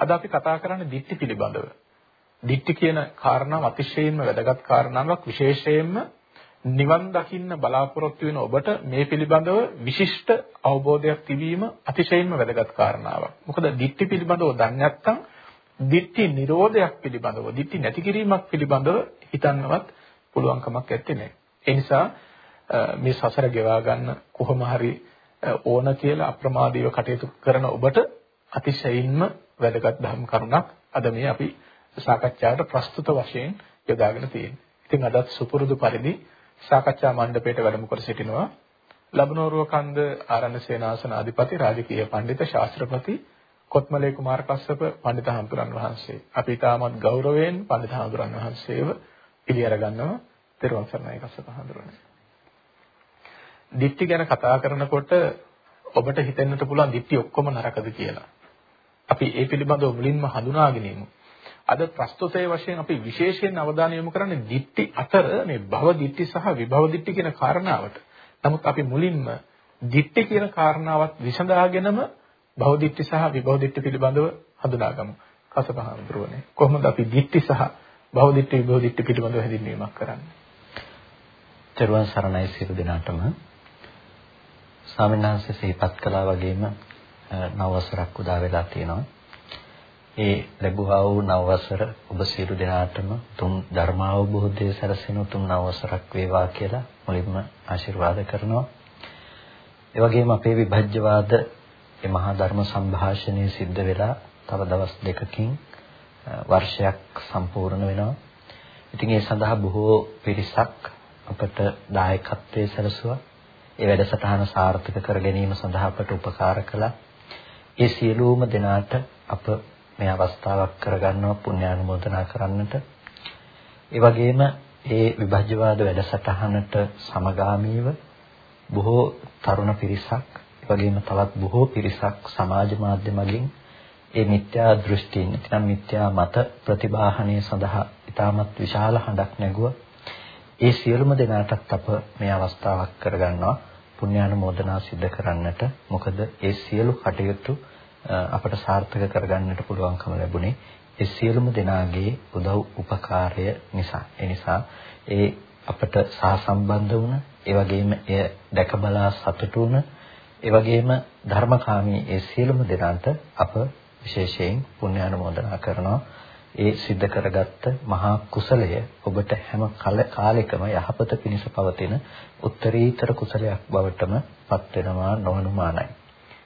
අද අපි කතා කරන්නේ දික්ටි පිළිබඳව. දික්ටි කියන කාරණාව අතිශයින්ම වැදගත් කාරණාවක් විශේෂයෙන්ම නිවන් දකින්න බලාපොරොත්තු වෙන ඔබට මේ පිළිබඳව විශිෂ්ට අවබෝධයක් තිබීම අතිශයින්ම වැදගත් කාරණාවක්. මොකද දික්ටි පිළිබඳව දන්නේ නැත්නම් දික්ටි නිරෝධයක් පිළිබඳව, දික්ටි නැති කිරීමක් පිළිබඳව හිතන්නවත් පුළුවන් කමක් නැත්තේ නෑ. ඒ නිසා මේ සසර ගෙවා ගන්න කොහොම හරි ඕන කියලා අප්‍රමාදීව කටයුතු කරන ඔබට අතිශයින්ම වැදගත් ධර්ම කරුණක් අද මේ අපි සාකච්ඡාවට ප්‍රස්තුත වශයෙන් යොදාගෙන තියෙනවා. ඉතින් අදත් සුපුරුදු පරිදි සාකච්ඡා මණ්ඩපයට වැඩම කර සිටිනවා ලබනෝරුව කන්ද ආරණ්‍ය සේනාසන අධිපති රාජකීය පඬිත ශාස්ත්‍රපති කොත්මලේ කුමාර කස්සප පඬිත හඳුරන් වහන්සේ. අපි තාමත් ගෞරවයෙන් පඬිත හඳුරන් වහන්සේව පිළිඅර ගන්නවා. තෙරුවන් සරණයි කස්සප හඳුරන්නේ. දිට්ටි ගැන කතා කරනකොට ඔබට හිතෙන්නට පුළුවන් දිට්ටි ඔක්කොම නරකද කියලා. අපි ඒ පිළිබඳව මුලින්ම හඳුනාගෙන ඉමු. අද ප්‍රස්තුතයේ වශයෙන් අපි විශේෂයෙන් අවධානය යොමු කරන්නේ දිට්ටි අතර මේ භව දිට්ටි සහ විභව දිට්ටි කියන කාරණාවට. නමුත් අපි මුලින්ම දිට්ටි කියන කාරණාවත් විසඳාගෙනම භව දිට්ටි සහ විභව දිට්ටි පිළිබඳව හඳුනාගමු. කසපහඳුරනේ. කොහොමද අපි දිට්ටි සහ භව දිට්ටි විභව දිට්ටි පිළිබඳව හැඳින්වීමක් කරන්නේ? චරුවන් සරණයි සියලු දෙනාටම. ස්වාමීන් වහන්සේ සිහිපත් කළා වගේම නව වසරක් උදා වෙලා තියෙනවා. ඒ ලැබුවා වූ නව වසර ඔබ සියලු දෙනාටම තුන් ධර්මාවබෝධය සැලසෙන තුන් නව වසරක් වේවා කියලා මුලින්ම ආශිර්වාද කරනවා. ඒ වගේම අපේ විභජ්‍යවාද මේ මහා ධර්ම සංഭാෂණය සිද්ධ වෙලා තව දවස් දෙකකින් වර්ෂයක් සම්පූර්ණ වෙනවා. ඉතින් ඒ සඳහා බොහෝ පිරිසක් අපට දායකත්වයේ සැලසුවා. ඒ වැඩසටහන සාර්ථක කර ගැනීම සඳහා අපට උපකාර කළා. ඒ සියලුම දෙනාට අප මේ අවස්ථාවක් කරගන්නවා පුණ්‍යානුමෝදනා කරන්නට. ඒ වගේම ඒ විභජ්‍යවාද වැඩසටහනට සමගාමීව බොහෝ තරුණ පිරිසක්, ඒ වගේම තවත් බොහෝ පිරිසක් සමාජ මාධ්‍ය මගින් ඒ මිත්‍යා දෘෂ්ටීන්, නැත්නම් මිත්‍යා මත ප්‍රතිබාහනය සඳහා ඉතාමත් විශාල හඬක් නැගුවා. ඒ සියලුම දෙනාටත් අප මේ අවස්ථාවක් කරගන්නවා පුණ්‍යානුමෝදනා සිද්ධ කරන්නට. මොකද ඒ සියලු කටයුතු අපට සාර්ථක කරගන්නට පුළුවන්කම ලැබුණේ ඒ සියලුම දෙනාගේ උදව් උපකාරය නිසා. ඒ නිසා ඒ අපට සහසම්බන්ධ වුණ, ඒ වගේම එය දැක බලා සතුටු වුණ, ඒ වගේම ධර්මකාමී ඒ සියලුම දෙනාට අප විශේෂයෙන් පුණ්‍ය අනුමෝදනා කරනවා. ඒ සිද්ධ කරගත්ත මහා කුසලය ඔබට හැම කාලෙකම යහපත පිණිස පවතින උත්තරීතර කුසලයක් බවටම පත් වෙනවා නොඅනුමානයි.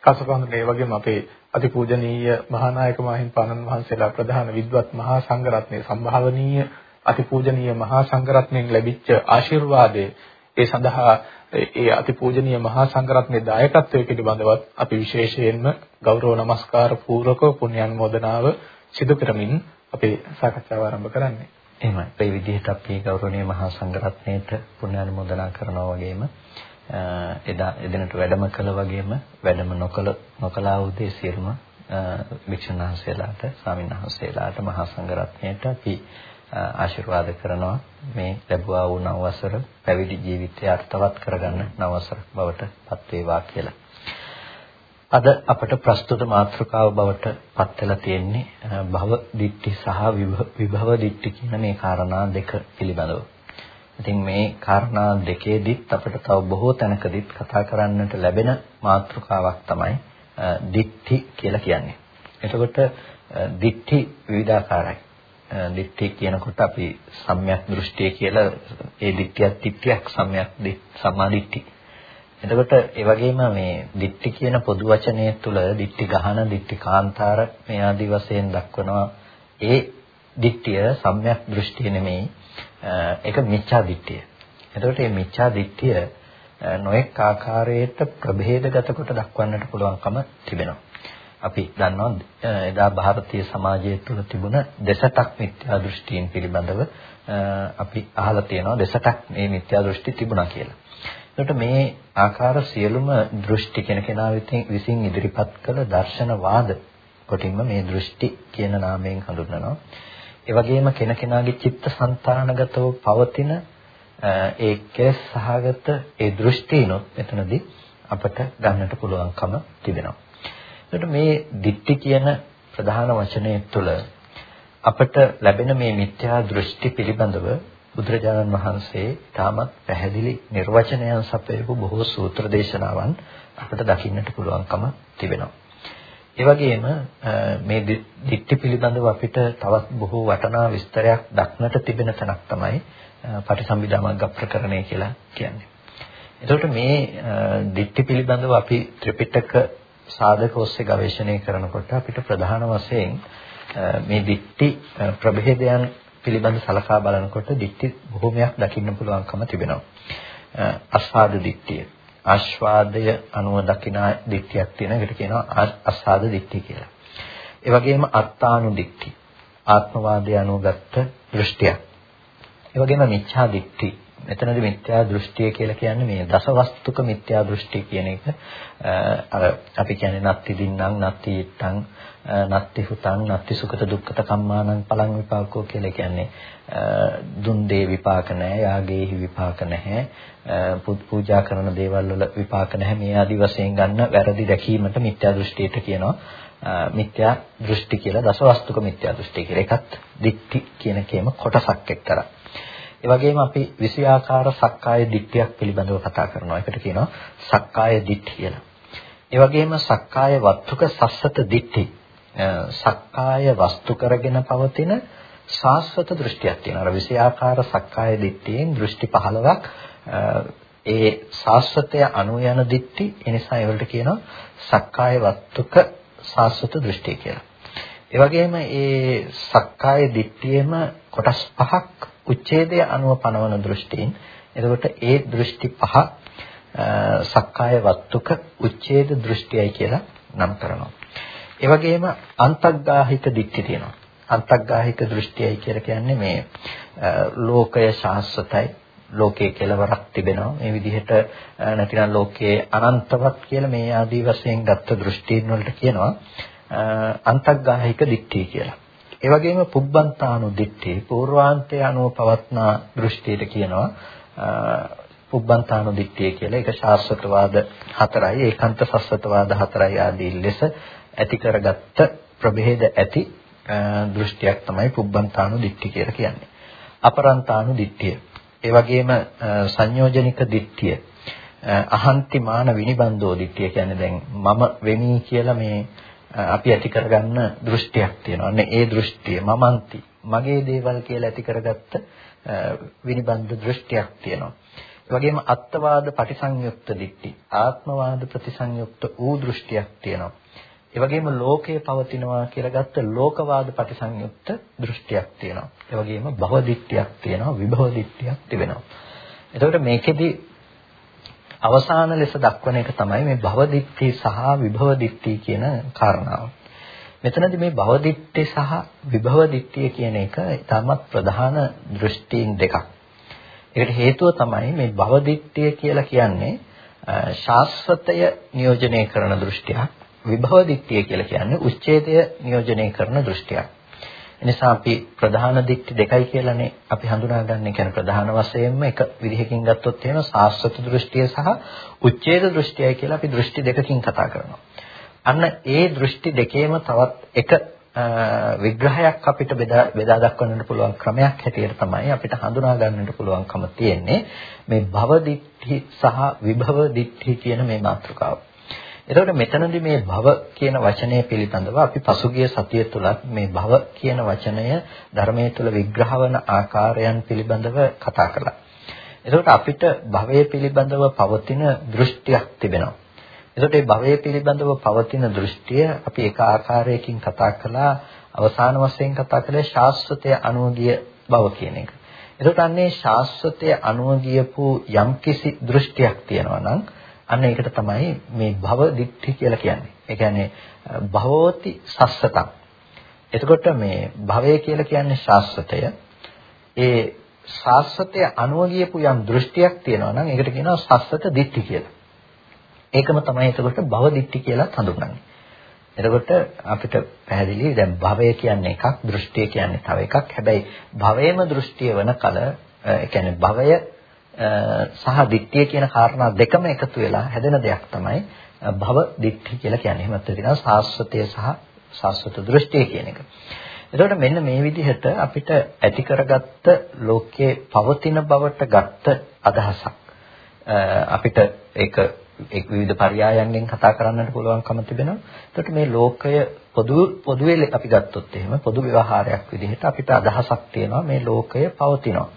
කසපහඳුන ඒ වගේම අපේ අතිපූජනීය මහානායක මාහිම්පාණන් වහන්සේලා ප්‍රධාන විද්වත් මහා සංඝරත්නයේ සම්භාවනීය අතිපූජනීය මහා සංඝරත්නයෙන් ලැබිච්ච ආශිර්වාදයේ ඒ සඳහා ඒ අතිපූජනීය මහා සංඝරත්නයේ දායකත්වයේ පිළිබඳවත් අපි විශේෂයෙන්ම ගෞරව නමස්කාර පූර්වක පුණ්‍යානුමෝදනාව සිදු කරමින් අපේ සාකච්ඡාව ආරම්භ කරන්නේ. එහෙමයි. ඒ විදිහට අපි ගෞරවනීය මහා සංඝරත්නයට පුණ්‍යානුමෝදනා කරනවා වගේම එදා එදිනට වැඩම කළ වගේම වැඩම නොකළ නොකලා වූ දේ සියලුම වික්ෂුන් වහන්සේලාට ස්වාමීන් වහන්සේලාට මහා සංඝරත්නයට අපි ආශිර්වාද කරනවා මේ ලැබුවා වූ නව වසර පැවිදි ජීවිතය අර්ථවත් කරගන්න නව වසරක් බවට පත් වේවා කියලා. අද අපට ප්‍රස්තුත මාතෘකාව බවට පත් වෙලා තියෙන්නේ භව දිට්ඨි සහ විභව දිට්ඨි කියන මේ කාරණා දෙක පිළිබඳව. ඉතින් මේ කාරණා දෙකේදීත් අපිට තව බොහෝ තැනකදීත් කතා කරන්නට ලැබෙන මාතෘකාවක් තමයි දිට්ඨි කියලා කියන්නේ. එතකොට දිට්ඨි විවිධාකාරයි. දිට්ඨි කියනකොට අපි සම්‍යක් දෘෂ්ටිය කියලා ඒ දිට්ඨියක් දිට්ඨියක් සම්‍යක් සම්මා දිට්ඨි. එතකොට ඒ වගේම මේ දිට්ඨි කියන පොදු වචනය තුළ දිට්ඨි ගහන දිට්ඨි කාන්තාර මේ ආදි වශයෙන් දක්වනවා ඒ දිට්ඨිය සම්‍යක් දෘෂ්ටිය නෙමෙයි ඒක මිච්ඡා දිට්ඨිය. එතකොට මේ මිච්ඡා දිට්ඨිය නොඑක් ආකාරයට ප්‍රභේදගත කොට දක්වන්නට පුළුවන්කම තිබෙනවා. අපි දන්නවා එදා ಭಾರತೀಯ සමාජය තුළ තිබුණ දෙසටක් මිත්‍යා දෘෂ්ටීන් පිළිබඳව අපි අහලා තියෙනවා දෙසටක් මේ මිත්‍යා දෘෂ්ටි තිබුණා කියලා. එතකොට මේ ආකාර සියලුම දෘෂ්ටි කෙන කෙනා විසින් ඉදිරිපත් කළ දර්ශනවාද කොටින්ම මේ දෘෂ්ටි කියන නාමයෙන් හඳුන්වනවා. ඒ වගේම කෙනකෙනාගේ චිත්තසංතානගතව පවතින ඒ කෙලෙස් සහගත ඒ දෘෂ්ටීනොත් එතනදී අපට ගන්නට පුළුවන්කම තිබෙනවා. එතකොට මේ දික්ටි කියන ප්‍රධාන වචනය තුළ අපට ලැබෙන මේ මිත්‍යා දෘෂ්ටි පිළිබඳව බුදුරජාණන් වහන්සේ තාමත් පැහැදිලි නිර්වචනයන් සපයපු බොහෝ සූත්‍ර දේශනාවන් අපට දකින්නට පුළුවන්කම තිබෙනවා. ඒ වගේම මේ දිට්ඨි පිළිබඳව අපිට තවත් බොහෝ වටිනා විස්තරයක් දක්නට තිබෙන තැනක් තමයි පටිසම්භිදා මග්ග ප්‍රකරණය කියලා කියන්නේ. එතකොට මේ දිට්ඨි පිළිබඳව අපි ත්‍රිපිටක සාධක ඔස්සේ ගවේෂණය කරනකොට අපිට ප්‍රධාන වශයෙන් මේ දිට්ඨි ප්‍රභේදයන් පිළිබඳ සලකා බලනකොට දිට්ඨි බොහෝමයක් දකින්න පුළුවන්කම තිබෙනවා. අස්වාද දිට්ඨිය. ආස්වාදය අනුව දකිනා දිට්ඨියක් තියෙන එකට කියනවා අස්වාද දිට්ඨිය කියලා. ඒ වගේම අත්තානු දිට්ඨි. ආත්මවාදය අනුව ගත්ත දෘෂ්ටියක්. ඒ වගේම මිච්ඡා දිට්ඨි මෙතනදී මිත්‍යා දෘෂ්ටිය කියලා කියන්නේ මේ දසවස්තුක මිත්‍යා දෘෂ්ටි කියන එක. අර අපි කියන්නේ නත්ති දින්නම් නත්ති ඉත්තං නත්ති හුතං නත්ති සුඛත දුක්ඛත කම්මානං පලං විපාකෝ කියලා කියන්නේ දුන් දේ විපාක නැහැ යාගේහි විපාක නැහැ. පූජා කරන දේවල් වල විපාක නැහැ. මේ ආදි වශයෙන් ගන්න වැරදි දැකීමට මිත්‍යා දෘෂ්ටියට කියනවා. මිත්‍යා දෘෂ්ටි කියලා දසවස්තුක මිත්‍යා දෘෂ්ටි කියලා එකත් දික්ටි කියන කේම කොටසක් එක්තරා. ඒ වගේම අපි විෂයාකාර සක්කාය දිට්ඨියක් පිළිබඳව කතා කරනවා. ඒකට කියනවා සක්කාය දිට්ඨිය කියලා. ඒ වගේම සක්කාය වත්තුක සස්සත දිට්ඨි. සක්කාය වස්තු කරගෙන පවතින සාස්වත දෘෂ්ටියක් තියෙනවා. අර විෂයාකාර සක්කාය දිට්ඨියෙන් දෘෂ්ටි 15ක් ඒ සාස්වතය අනු යන දිට්ඨි එනිසා ඒවලට කියනවා සක්කාය වත්තුක සාස්වත දෘෂ්ටිය කියලා. ඒ වගේම ඒ සක්කාය දිට්ඨියෙම කොටස් පහක් උච්ඡේදය අනුව පනවන දෘෂ්ටීන්. එතකොට ඒ දෘෂ්ටි පහ සක්කාය වත්තුක උච්ඡේද දෘෂ්ටියයි කියලා නම් කරනවා. ඒ වගේම අන්තග්ගාහික දික්ටි තියෙනවා. අන්තග්ගාහික දෘෂ්ටියයි කියලා කියන්නේ මේ ලෝකය ශාස්වතයි ලෝකයේ කෙලවරක් තිබෙනවා මේ විදිහට නැතිනම් ලෝකයේ අනන්තවත් කියලා මේ ආදී වශයෙන් ගත්ත දෘෂ්ටීන් වලට කියනවා අන්තග්ගාහික දික්ටි කියලා. ඒ වගේම පුබ්බන්තානු දිට්ඨි පූර්වාන්තය අනුව පවත්නා දෘෂ්ටියට කියනවා පුබ්බන්තානු දිට්ඨිය කියලා. ඒක ශාස්ත්‍රවාද හතරයි, ඒකාන්ත සස්සතවාද හතරයි ආදී ලෙස ඇති කරගත්ත ප්‍රභේද ඇති දෘෂ්ටියක් තමයි පුබ්බන්තානු දිට්ඨි කියලා කියන්නේ. අපරන්තානු දිට්ඨිය. ඒ වගේම සංයෝජනික දිට්ඨිය. අහන්ති මාන විනිබන්දෝ දිට්ඨිය කියන්නේ දැන් මම වෙමි කියලා මේ අපි ඇති කරගන්න දෘෂ්ටියක් තියෙනවා. අන්න ඒ දෘෂ්ටිය මමන්ති මගේ දේවල් කියලා ඇති කරගත්ත විනිබන්ධ දෘෂ්ටියක් තියෙනවා. ඒ වගේම අත්වාද පටිසංයුක්ත දිට්ඨි ආත්මවාද ප්‍රතිසංයුක්ත ඌ දෘෂ්ටියක් තියෙනවා. ඒ වගේම ලෝකයේ පවතිනවා කියලා ගත්ත ලෝකවාද පටිසංයුක්ත දෘෂ්ටියක් තියෙනවා. ඒ වගේම භව දිට්ඨියක් තියෙනවා විභව දිට්ඨියක් තිබෙනවා. එතකොට මේකෙදි අවසාන ලෙස දක්වන එක තමයි මේ භවදිත්‍ති සහ විභවදිත්‍ති කියන කාරණාව. මෙතනදී මේ භවදිත්‍ති සහ විභවදිත්‍තිය කියන එක ඉතාමත් ප්‍රධාන දෘෂ්ටීන් දෙකක්. ඒකට හේතුව තමයි මේ භවදිත්‍තිය කියලා කියන්නේ ශාස්ත්‍රය නියෝජනය කරන දෘෂ්ටියක්. විභවදිත්‍තිය කියලා කියන්නේ උච්ඡේදය නියෝජනය කරන දෘෂ්ටියක්. එනිසා අපි ප්‍රධාන දික්ටි දෙකයි කියලානේ අපි හඳුනාගන්නේ. කියන්නේ ප්‍රධාන වශයෙන්ම එක විදිහකින් ගත්තොත් එහෙම සාස්වත දෘෂ්ටිය සහ උච්ඡේද දෘෂ්ටියයි කියලා අපි දෘෂ්ටි දෙකකින් කතා කරනවා. අන්න ඒ දෘෂ්ටි දෙකේම තවත් එක විග්‍රහයක් අපිට බෙදා බෙදා දක්වන්නට පුළුවන් ක්‍රමයක් හැටියට තමයි අපිට හඳුනා ගන්නට පුළුවන්කම තියෙන්නේ මේ භව දිට්ඨි සහ විභව දිට්ඨි කියන මේ මාතෘකාව. එතකොට මෙතනදී මේ භව කියන වචනය පිළිබඳව අපි පසුගිය සතිය තුලත් මේ භව කියන වචනය ධර්මයේ තුල විග්‍රහ වන ආකාරයන් පිළිබඳව කතා කළා. එතකොට අපිට භවය පිළිබඳව පවතින දෘෂ්ටියක් තිබෙනවා. එතකොට මේ භවය පිළිබඳව පවතින දෘෂ්ටිය අපි එක ආකාරයකින් කතා කළා අවසාන වශයෙන් කතා කළේ ශාස්ත්‍රය අනුගිය බව කියන එක. එතකොට අන්නේ ශාස්ත්‍රය අනුගියපු යම්කිසි දෘෂ්ටියක් තියෙනවා නම් අන්න ඒකට තමයි මේ භව දික්ටි කියලා කියන්නේ. ඒ කියන්නේ භවෝති සස්සතං. එතකොට මේ භවය කියලා කියන්නේ ශාස්ත්‍රය. ඒ ශාස්ත්‍රය අනුව ගියපු යම් දෘෂ්ටියක් තියෙනවා නම් ඒකට කියනවා සස්සත දික්ටි කියලා. ඒකම තමයි එතකොට භව දික්ටි කියලා හඳුන්වන්නේ. එතකොට අපිට පැහැදිලි දැන් භවය කියන්නේ එකක් දෘෂ්ටිය කියන්නේ තව එකක්. හැබැයි භවයේම දෘෂ්ටිය වන කල ඒ කියන්නේ භවය සහ දිට්ඨිය කියන කාරණා දෙකම එකතු වෙලා හැදෙන දෙයක් තමයි භව දිට්ඨි කියලා කියන්නේ. එහෙමත් වෙනවා සාස්වතය සහ සාස්වත දෘෂ්ටිය කියන එක. එතකොට මෙන්න මේ විදිහට අපිට ඇති කරගත්ත ලෝකයේ පවතින බවට ගත්ත අදහසක් අපිට ඒක එක් විවිධ පරයයන්ගෙන් කතා කරන්නට පුළුවන්කම තිබෙනවා. එතකොට මේ ලෝකය පොදු පොදුවේ අපි ගත්තොත් එහෙම පොදු ව්‍යවහාරයක් විදිහට අපිට අදහසක් තියෙනවා මේ ලෝකය පවතිනවා.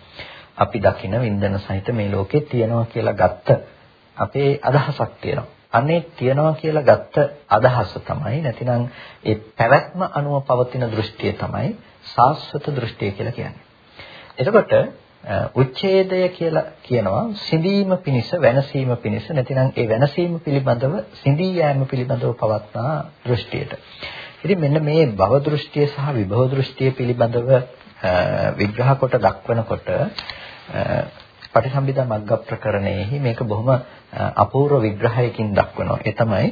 අපි දකින වින්දන සහිත මේ ලෝකේ තියෙනවා කියලා ගත්ත අපේ අදහසක් තියෙනවා. අනේ තියනවා කියලා ගත්ත අදහස තමයි නැතිනම් ඒ පැවැත්ම අනුව පවතින දෘෂ්ටිය තමයි සාස්වත දෘෂ්ටිය කියලා කියන්නේ. එතකොට උච්ඡේදය කියලා කියනවා සිඳීම පිණිස වෙනසීම පිණිස නැතිනම් ඒ වෙනසීම පිළිබඳව සිඳී යාම පිළිබඳව පවත්නා දෘෂ්ටියට. ඉතින් මෙන්න මේ භව දෘෂ්ටිය සහ විභව දෘෂ්ටිය පිළිබඳව විග්‍රහ කොට දක්වනකොට පටිසම්භිදා මග්ග ප්‍රකරණයෙහි මේක බොහොම අපූර්ව විග්‍රහයකින් දක්වනවා. ඒ තමයි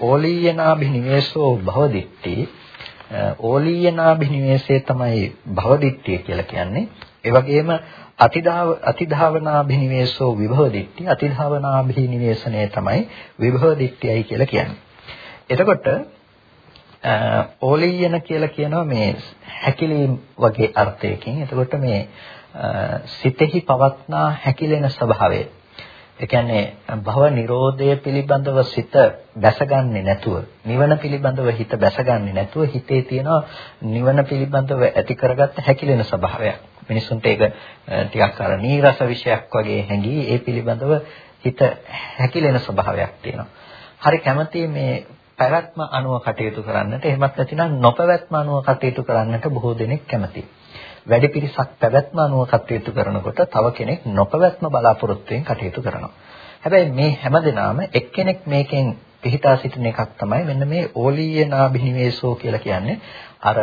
ඕලීයනාභිනිවේෂෝ භවදිත්‍ති ඕලීයනාභිනිවේෂය තමයි භවදිත්‍තිය කියලා කියන්නේ. ඒ වගේම අතිධාව අතිධාවනාභිනිවේෂෝ විභවදිත්‍ති අතිධාවනාභිනිවේෂණය තමයි විභවදිත්‍යයි කියලා කියන්නේ. එතකොට ඕලීයන කියලා කියනවා මේ හැකිලීම් වගේ අර්ථයකින්. එතකොට මේ සිතෙහි පවත්නා හැකිලෙන ස්වභාවය. ඒ කියන්නේ භව නිරෝධය පිළිබඳව සිත දැසගන්නේ නැතුව නිවන පිළිබඳව හිත දැසගන්නේ නැතුව හිතේ තියෙන නිවන පිළිබඳව ඇති කරගත්ත හැකිලෙන ස්වභාවයක්. මිනිසුන්ට ඒක ටිකක් අර නීරස විශයක් වගේ හැඟී ඒ පිළිබඳව හිත හැකිලෙන ස්වභාවයක් තියෙනවා. හරි කැමති මේ පැවැත්ම අනුව කටයුතු කරන්නට. එහෙමත් නැතිනම් නොපැවැත්ම අනුව කටයුතු කරන්නට බොහෝ දෙනෙක් කැමතියි. වැඩි පිරිසක් පැවැත්ම අනුව කටයුතු කරනකොට තව කෙනෙක් නොපැවැත්ම බලාපොරොත්තුෙන් කටයුතු කරනවා. හැබැයි මේ හැමදෙනාම එක්කෙනෙක් මේකෙන් පිහිටා සිටින එකක් තමයි මෙන්න මේ ඕලීය නාභිනිවේෂෝ කියලා කියන්නේ අර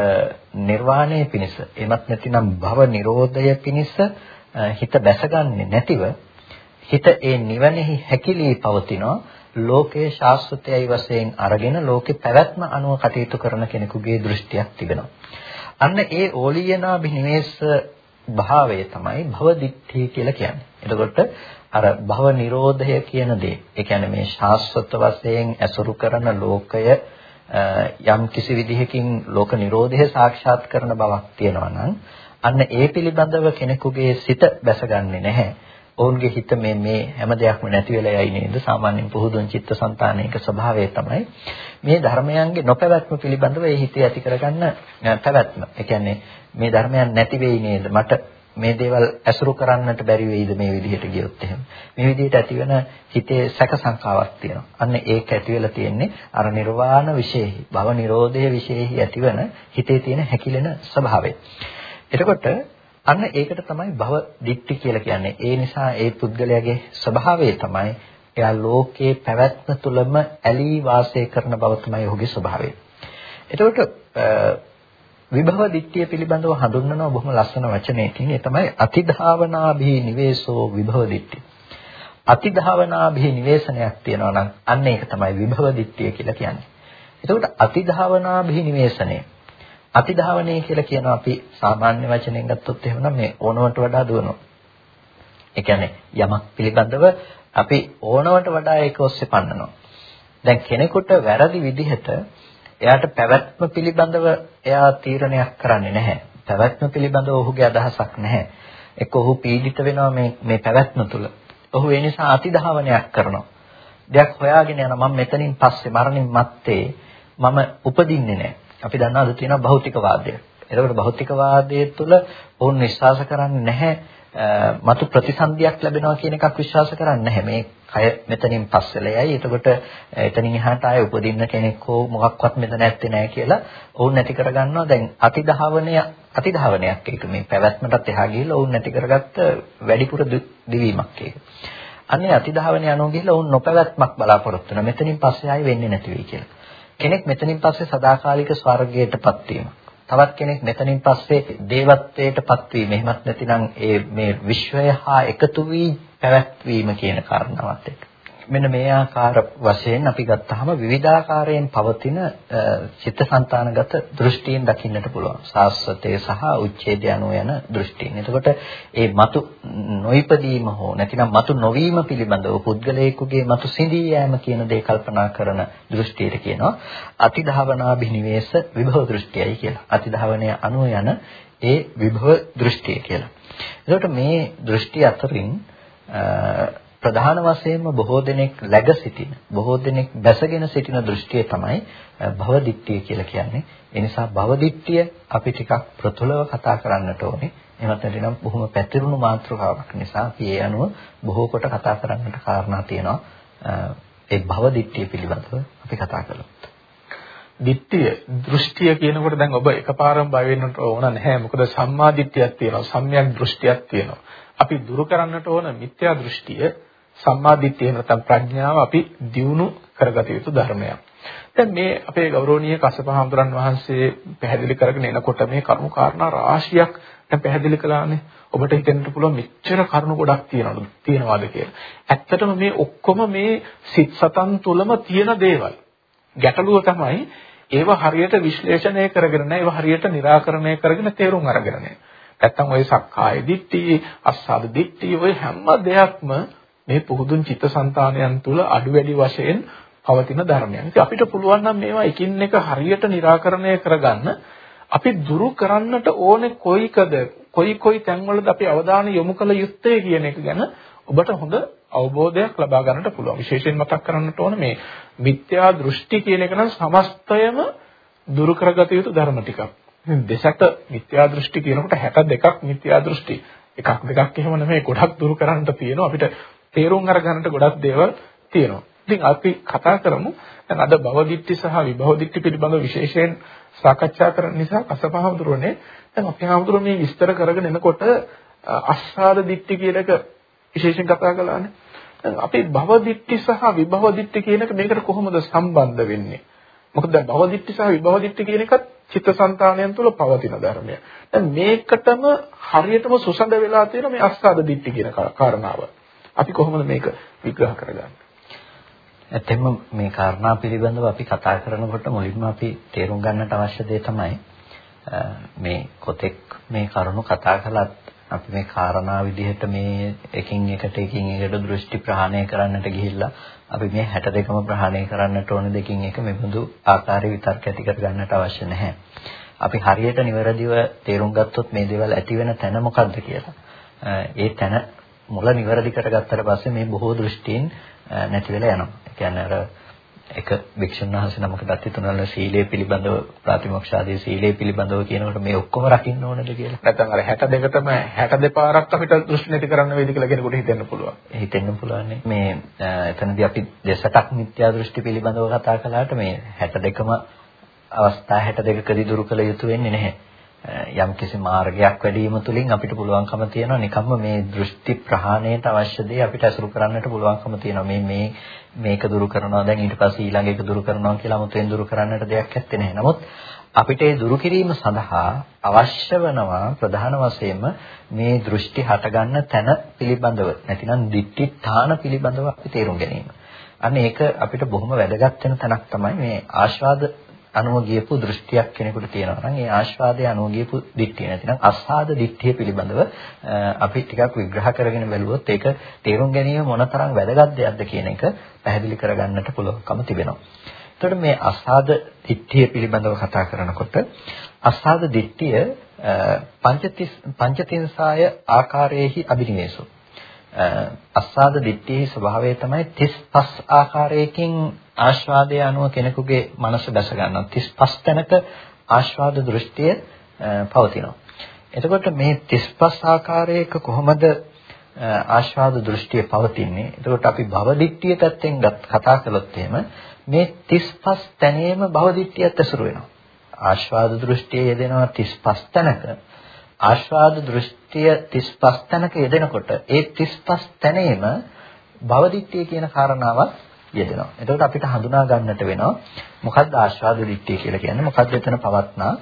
නිර්වාණය පිණිස එමත් නැතිනම් භව නිරෝධය පිණිස හිත බැසගන්නේ නැතිව හිත ඒ නිවනෙහි හැකිලී පවතිනවා ලෝකයේ ශාස්ත්‍රයයි වශයෙන් අරගෙන ලෝකේ පැවැත්ම අනුව කටයුතු කරන කෙනෙකුගේ දෘෂ්ටියක් තිබෙනවා. අන්න ඒ ඕලියනා බිනිවේෂ භාවය තමයි භවදිත්‍ය කියලා කියන්නේ. එතකොට අර භව නිරෝධය කියන දේ. ඒ කියන්නේ මේ ශාස්ත්‍රත වශයෙන් ඇසුරු කරන ලෝකය යම් කිසි විදිහකින් ලෝක නිරෝධය සාක්ෂාත් කරන බවක් තියෙනවා නම් අන්න ඒ පිළිබඳව කෙනෙකුගේ සිත බැසගන්නේ නැහැ. ඔවුන්ගේ හිත මේ මේ හැම දෙයක්ම නැති වෙලා යයි නේද සාමාන්‍යයෙන් පුහුදුන් චිත්තසංතානයක ස්වභාවය තමයි මේ ධර්මයන්ගේ නොපැවැත්ම පිළිබඳව ඒ හිතේ ඇති කරගන්න පැවැත්ම. ඒ කියන්නේ මේ ධර්මයන් නැති වෙයි නේද මට මේ දේවල් ඇසුරු කරන්නට බැරි වෙයිද මේ විදිහට ගියොත් එහෙම. මේ විදිහට ඇතිවෙන හිතේ සැක සංකාවක් තියෙනවා. අන්න ඒක ඇති වෙලා තියෙන්නේ අර නිර්වාණ විශේෂයි. භව නිරෝධයේ විශේෂයි ඇතිවන හිතේ තියෙන හැකිලෙන ස්වභාවය. එතකොට අන්න ඒකට තමයි භව දික්ටි කියලා කියන්නේ. ඒ නිසා ඒ පුද්ගලයාගේ ස්වභාවය තමයි එයා ලෝකේ පැවැත්ම තුළම ඇලී වාසය කරන බව තමයි ඔහුගේ ස්වභාවය. එතකොට විභව දිට්ඨිය පිළිබඳව හඳුන්වන බොහොම ලස්සන වචනයකින් ඒ තමයි අතිධාවනාභී නිවේසෝ විභව දිට්ඨිය. අතිධාවනාභී නිවේසනයක් තියෙනවා නම් අන්න ඒක තමයි විභව දිට්ඨිය කියලා කියන්නේ. එතකොට අතිධාවනාභී නිවේසනය අතිධාවනය කියලා කියනවා අපි සාමාන්‍ය වචනෙන් ගත්තොත් එහෙනම් මේ ඕනවට වඩා දුවනවා. ඒ කියන්නේ යමක් පිළිබඳව අපි ඕනවට වඩා ඒක ඔස්සේ පන්නනවා. දැන් කෙනෙකුට වැරදි විදිහට එයාට පැවැත්ම පිළිබඳව එයා තීරණයක් කරන්නේ නැහැ. පැවැත්ම පිළිබඳව ඔහුගේ අදහසක් නැහැ. එක්ක ඔහු පීඩිත වෙනවා මේ මේ පැවැත්ම තුල. ඔහු ඒ නිසා අතිධාවනයක් කරනවා. දෙයක් හොයාගෙන යන මම මෙතනින් පස්සේ මරණින් මත්තේ මම උපදින්නේ නැහැ. අපි දන්නවා අද තියෙනවා භෞතිකවාදය. එතකොට භෞතිකවාදයේ තුල වුන් විශ්වාස කරන්නේ නැහැ මතු ප්‍රතිසන්දියක් ලැබෙනවා කියන එකක් විශ්වාස කරන්නේ නැහැ. මේ කය මෙතනින් පස්සෙලයයි. එතකොට එතනින් එහාට ආයේ උපදින්න කෙනෙක් හෝ මොකක්වත් මෙතන නැත්තේ නැහැ කියලා වුන් නැති කරගන්නවා. දැන් අතිධාවනය අතිධාවනයක් ඒක මේ පැවැත්මටත් එහා ගිහිල්ලා වුන් නැති කරගත්ත වැඩිපුර දිවීමක් ඒක. අනේ අතිධාවනය අනුව ගිහිල්ලා වුන් නොපැවැත්මක් බලාපොරොත්තු වෙනවා. මෙතනින් පස්සේ ආයේ වෙන්නේ නැති වෙයි කියලා. කෙනෙක් මෙතනින් පස්සේ සදාකාලික ස්වර්ගයටපත් වීම. තවත් කෙනෙක් මෙතනින් පස්සේ දේවත්වයටපත් වීම. එහෙමත් නැතිනම් ඒ මේ විශ්වය හා එකතු වී පැවැත්වීම කියන කාරණාවත් එක්ක. මෙන්න මේ ආකාර වශයෙන් අපි ගත්තාම විවිධාකාරයෙන් පවතින චිත්තසංතානගත දෘෂ්ටීන් දකින්නට පුළුවන්. සාස්වතේ සහ උච්ඡේදය අනුව යන දෘෂ්ටීන්. එතකොට ඒ මතු නොයිපදීම හෝ නැතිනම් මතු නොවීම පිළිබඳව පුද්ගලයෙකුගේ මතු සිඳී යෑම කියන දේ කල්පනා කරන දෘෂ්ටියට කියනවා අතිධාවනාභිනිවේෂ විභව දෘෂ්ටියයි කියලා. අතිධාවනය අනුව යන ඒ විභව දෘෂ්ටිය කියලා. එතකොට මේ දෘෂ්ටි අතරින් ප්‍රධාන වශයෙන්ම බොහෝ දෙනෙක් läග සිටින බොහෝ දෙනෙක් බැසගෙන සිටින දෘෂ්ටිය තමයි භවදිට්ඨිය කියලා කියන්නේ. ඒ නිසා භවදිට්ඨිය අපි ටිකක් ප්‍රතුලව කතා කරන්නට ඕනේ. එහෙමත් නැතිනම් බොහොම පැතිරුණු මාතෘකාවක් නිසා අපි ඒ අනුව බොහෝ කොට කතා කරන්නට කාරණා තියෙනවා. ඒ භවදිට්ඨිය පිළිබඳව අපි කතා කළොත්. දිට්ඨිය දෘෂ්ටිය කියනකොට දැන් ඔබ එකපාරම බය වෙන්නට ඕන නැහැ. මොකද සම්මා දිට්ඨියක් තියෙනවා, සම්‍යක් දෘෂ්ටියක් තියෙනවා. අපි දුරු කරන්නට ඕන මිත්‍යා දෘෂ්ටිය සම්මාදිට්ඨිය නැත්නම් ප්‍රඥාව අපි දියුණු කරගත යුතු ධර්මයක්. දැන් මේ අපේ ගෞරවනීය කසප හාමුදුරන් වහන්සේ පැහැදිලි කරගෙන එනකොට මේ කරුණු කාරණා රාශියක් දැන් පැහැදිලි කළානේ. ඔබට හිතෙන්න පුළුවන් මෙච්චර කරුණු ගොඩක් තියෙනවද තියෙනවද කියලා. ඇත්තටම මේ ඔක්කොම මේ සිත් සතන් තුලම තියෙන දේවල්. ගැටලුව තමයි ඒව හරියට විශ්ලේෂණය කරගෙන නැහැ. ඒව හරියට निराකරණය කරගෙන තේරුම් අරගෙන නැහැ. නැත්නම් ওই සක්කාය දිට්ඨි, අස්සාර දිට්ඨි ওই හැම දෙයක්ම මේ පුහුදුන් චිත්තසංතානයන් තුල අඩු වැඩි වශයෙන් පවතින ධර්මයන්. ඉතින් අපිට පුළුවන් නම් මේවා එකින් එක හරියට निराකරණය කරගන්න අපි දුරු කරන්නට ඕනේ කොයිකද කොයි කොයි තැන්වලද අපි අවධානය යොමු කළ යුත්තේ කියන එක ගැන ඔබට හොඳ අවබෝධයක් ලබා ගන්නට පුළුවන්. විශේෂයෙන් මතක් කරන්නට ඕන මේ මිත්‍යා දෘෂ්ටි කියන එක නම් සමස්තයම දුරු කරගත යුතු ධර්ම ටිකක්. දෙසට මිත්‍යා දෘෂ්ටි කියනකොට 62ක් මිත්‍යා දෘෂ්ටි. එකක් දෙකක් එහෙම නෙමෙයි ගොඩක් දුරු කරන්න තියෙනවා. අපිට තේරුම් අරගන්නට ගොඩක් දේවල් තියෙනවා. ඉතින් අපි කතා කරමු දැන් අද භවදිත්‍ති සහ විභවදිත්‍ති පිළිබඳව විශේෂයෙන් සාකච්ඡා කරන නිසා අසපහඳුරනේ දැන් අපි හඳුරන මේ විස්තර කරගෙන එනකොට අස්සාද දිත්‍ති කියන එක විශේෂයෙන් කතා කළානේ. දැන් අපි භවදිත්‍ති සහ විභවදිත්‍ති කියන එක මේකට කොහොමද සම්බන්ධ වෙන්නේ? මොකද දැන් භවදිත්‍ති සහ විභවදිත්‍ති කියන එකත් චිත්තසංතානයන් තුළ පවතින ධර්මයක්. දැන් මේකටම හරියටම සුසඳ වෙලා තියෙන මේ අස්සාද දිත්‍ති කියන කාරණාව. අපි කොහොමද මේක විග්‍රහ කරගන්නේ? ඇත්තෙන්ම මේ කාරණා පිළිබඳව අපි කතා කරනකොට මුලින්ම අපි තේරුම් ගන්නට අවශ්‍ය දේ තමයි මේ කොතෙක් මේ කරුණු කතා කළත් අපි මේ කාරණා විදිහට මේ එකින් එකට එකින් එකට දෘෂ්ටි ප්‍රහාණය කරන්නට ගිහිල්ලා අපි මේ 62ම ප්‍රහාණය කරන්නට ඕන දෙකින් එක මෙබඳු ආකාරයේ විතර්ක ඇති කර ගන්නට අවශ්‍ය නැහැ. අපි හරියට නිවැරදිව තේරුම් ගත්තොත් මේ දේවල් ඇති වෙන තැන මොකක්ද කියලා. ඒ තැන මුල නිවැරදි කරගත්තට පස්සේ මේ බොහෝ දෘෂ්ටීන් නැති වෙලා යනවා. ඒ කියන්නේ අර එක භික්ෂුන් වහන්සේ නමකට හිතුණාල සීලය පිළිබඳව ප්‍රතිමොක්ෂාදී සීලය පිළිබඳව කියනකොට මේ ඔක්කොම රකින්න ඕනද කියලා. නැත්නම් අර 62ටම 62 පාරක් අපිට දෘෂ්ටි නැති කරන්න වේද කියලා කෙනෙකුට හිතෙන්න පුළුවන්. හිතෙන්න පුළුවන් මේ එතනදී අපි දෙසටක් මිත්‍යා දෘෂ්ටි පිළිබඳව කතා කළාට මේ 62ම අවස්ථා 62කදී දුරු කළ යුතු වෙන්නේ නැහැ. යම් කිසි මාර්ගයක් වැඩිම තුලින් අපිට පුළුවන්කම තියෙනවා. නිකම්ම මේ දෘෂ්ටි ප්‍රහාණයට අවශ්‍ය දේ අපිට අසුරු කරන්නට පුළුවන්කම තියෙනවා. මේ මේ මේක දුරු කරනවා දැන් ඊට පස්සේ ඊළඟ එක දුරු කරනවා කියලා 아무තෙන් දුරු කරන්නට දෙයක් නැත්තේ නෑ නමුත් අපිට ඒ දුරු කිරීම සඳහා අවශ්‍ය වෙනවා ප්‍රධාන වශයෙන්ම මේ දෘෂ්ටි හටගන්න තැන පිළිබඳව නැතිනම් දිට්ඨිඨාන පිළිබඳව අපි තේරුම් ගැනීම. අන්න ඒක අපිට බොහොම වැදගත් වෙන තැනක් තමයි මේ ආස්වාද අනුව ගියපු දෘෂ්ටියක් කෙනෙකුට තියෙනවා නම් ඒ ආස්වාදයේ අනුව ගියපු දිට්ඨිය නැතිනම් අස්සාද දිට්ඨිය පිළිබඳව අපි ටිකක් විග්‍රහ කරගෙන බැලුවොත් ඒක තේරුම් ගැනීම මොනතරම් වැදගත් දෙයක්ද කියන එක පැහැදිලි කරගන්නට පුළුවන්කම තිබෙනවා. එතකොට මේ අස්සාද දිට්ඨිය පිළිබඳව කතා කරනකොට අස්සාද දිට්ඨිය පංචතිස් පංචතින්සාය ආකාරයේහි අභිනිවේසු අස්සාද දිට්ඨියේ ස්වභාවය තමයි 35 ආකාරයකින් ආස්වාදයේ අනුව කෙනෙකුගේ මනස දැස ගන්නවා. 35 තැනක ආස්වාද දෘෂ්ටිය පවතිනවා. එතකොට මේ 35 ආකාරයක කොහොමද ආස්වාද දෘෂ්ටිය පවතින්නේ? එතකොට අපි භව දිට්ඨිය පැත්තෙන් කතා කළොත් එහෙම මේ 35 තැනේම භව දිට්ඨියත් ඇසුරු වෙනවා. ආස්වාද දෘෂ්ටිය යෙදෙනවා 35 තැනක. ආස්වාද දෘෂ්ටිය 35 තැනක යෙදෙනකොට ඒ 35 තැනේම භවදිට්ඨිය කියන කාරණාවක් යෙදෙනවා. එතකොට අපිට හඳුනා ගන්නට වෙනවා මොකක්ද ආස්වාද දිට්ඨිය කියලා කියන්නේ මොකක්ද එතන පවත්නා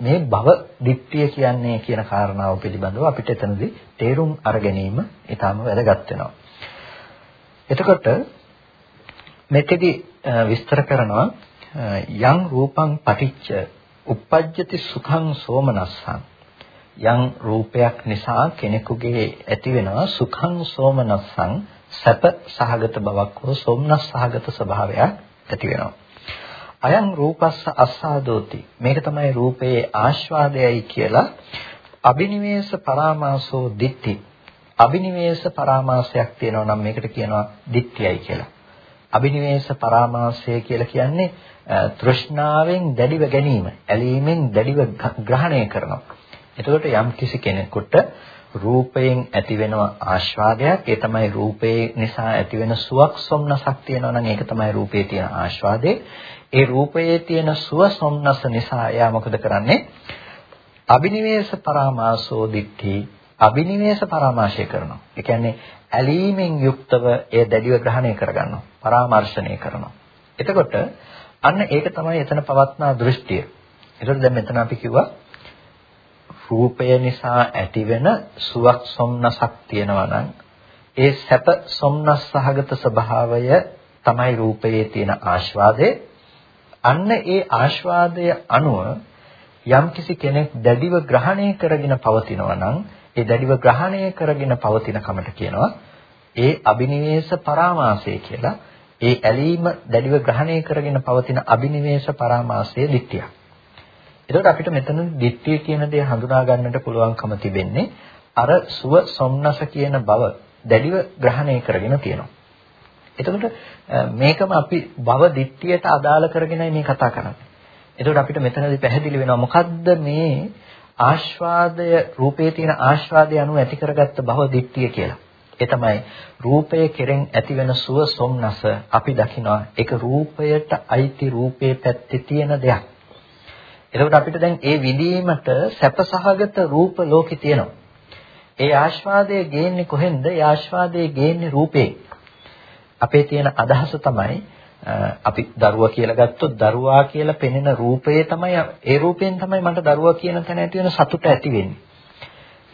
මේ භව දිට්ඨිය කියන්නේ කියන කාරණාව පිළිබඳව අපිට එතනදී තේරුම් අර ගැනීම ඊටාම වැදගත් වෙනවා. එතකොට මෙතෙදි විස්තර කරනවා යම් රූපං පටිච්ච uppajjati සුඛං සෝමනස්සං යම් රූපයක් නිසා කෙනෙකුගේ ඇති වෙනවා සුඛං සෝමනස්සං සැප සහගත බවක් හෝ සෝමනස් සහගත ස්වභාවයක් ඇති වෙනවා. අයං රූපස්ස අස්සාදෝති. මේක තමයි රූපයේ ආස්වාදයයි කියලා අබිනිවේෂ පරාමාසෝ දිට්ඨි. අබිනිවේෂ පරාමාසයක් තියෙනවා නම් මේකට කියනවා දිට්ඨියයි කියලා. අබිනිවේෂ පරාමාසය කියලා කියන්නේ තෘෂ්ණාවෙන් දැඩිව ගැනීම ඇලීමෙන් දැඩිව ග්‍රහණය කරනවා. එතකොට යම් කිසි කෙනෙකුට රූපයෙන් ඇතිවෙන ආස්වාදයක් ඒ තමයි රූපේ නිසා ඇතිවෙන සුවක් සොම්නසක් තියෙනවා නම් ඒක තමයි රූපේ තියෙන ආස්වාදේ ඒ රූපයේ තියෙන සුව සොම්නස නිසා එයා මොකද කරන්නේ? අබිනිවේෂ පරාමාසෝ දිට්ඨි අබිනිවේෂ පරාමාශය කරනවා. ඒ කියන්නේ ඇලීමෙන් යුක්තව එය දැඩිව ග්‍රහණය කරගන්නවා. පරාමර්ශණය කරනවා. එතකොට අන්න ඒක තමයි එතන පවත්නා දෘෂ්ටිය. ඒකට දැන් මෙතන අපි කිව්වා රූපය නිසා ඇතිවෙන සුවක් සොම්නසක් තියෙනවා නම් ඒ සැප සොම්නස් සහගත ස්වභාවය තමයි රූපයේ තියෙන ආස්වාදේ අන්න ඒ ආස්වාදය අනුව යම්කිසි කෙනෙක් දැඩිව ග්‍රහණය කරගෙන පවතිනවා නම් ඒ දැඩිව ග්‍රහණය කරගෙන පවතින කමට කියනවා ඒ අබිනිවේෂ පරාමාසය කියලා. ඒ ඇලීම දැඩිව ග්‍රහණය කරගෙන පවතින අබිනිවේෂ පරාමාසයේ දිට්ඨිය. එතකොට අපිට මෙතන දිට්ඨිය කියන දේ හඳුනා ගන්නට පුළුවන්කම තිබෙන්නේ අර සුව සොම්නස කියන බව දැඩිව ග්‍රහණය කරගෙන තියෙනවා. එතකොට මේකම අපි භව දිට්ඨියට අදාළ කරගෙනයි මේ කතා කරන්නේ. එතකොට අපිට මෙතනදී පැහැදිලි වෙනවා මොකද්ද මේ ආස්වාදය රූපයේ තියෙන ආස්වාදය අනුව ඇති කරගත්ත භව දිට්ඨිය කියලා. ඒ තමයි රූපය කෙරෙන් ඇතිවෙන සුව සොම්නස අපි දකිනවා ඒක රූපයට අයිති රූපේ පැත්තේ තියෙන දෙයක්. එතකොට අපිට දැන් ඒ විදීමට සැපසහගත රූප ලෝකේ තියෙනවා. ඒ ආස්වාදයේ ගේන්නේ කොහෙන්ද? ඒ ආස්වාදයේ ගේන්නේ රූපේ. අපේ තියෙන අදහස තමයි අපි දරුවා කියලා ගත්තොත් දරුවා කියලා පෙනෙන රූපයේ තමයි ඒ රූපයෙන් තමයි මට දරුවා කියන තැන ඇති වෙන සතුට ඇති වෙන්නේ.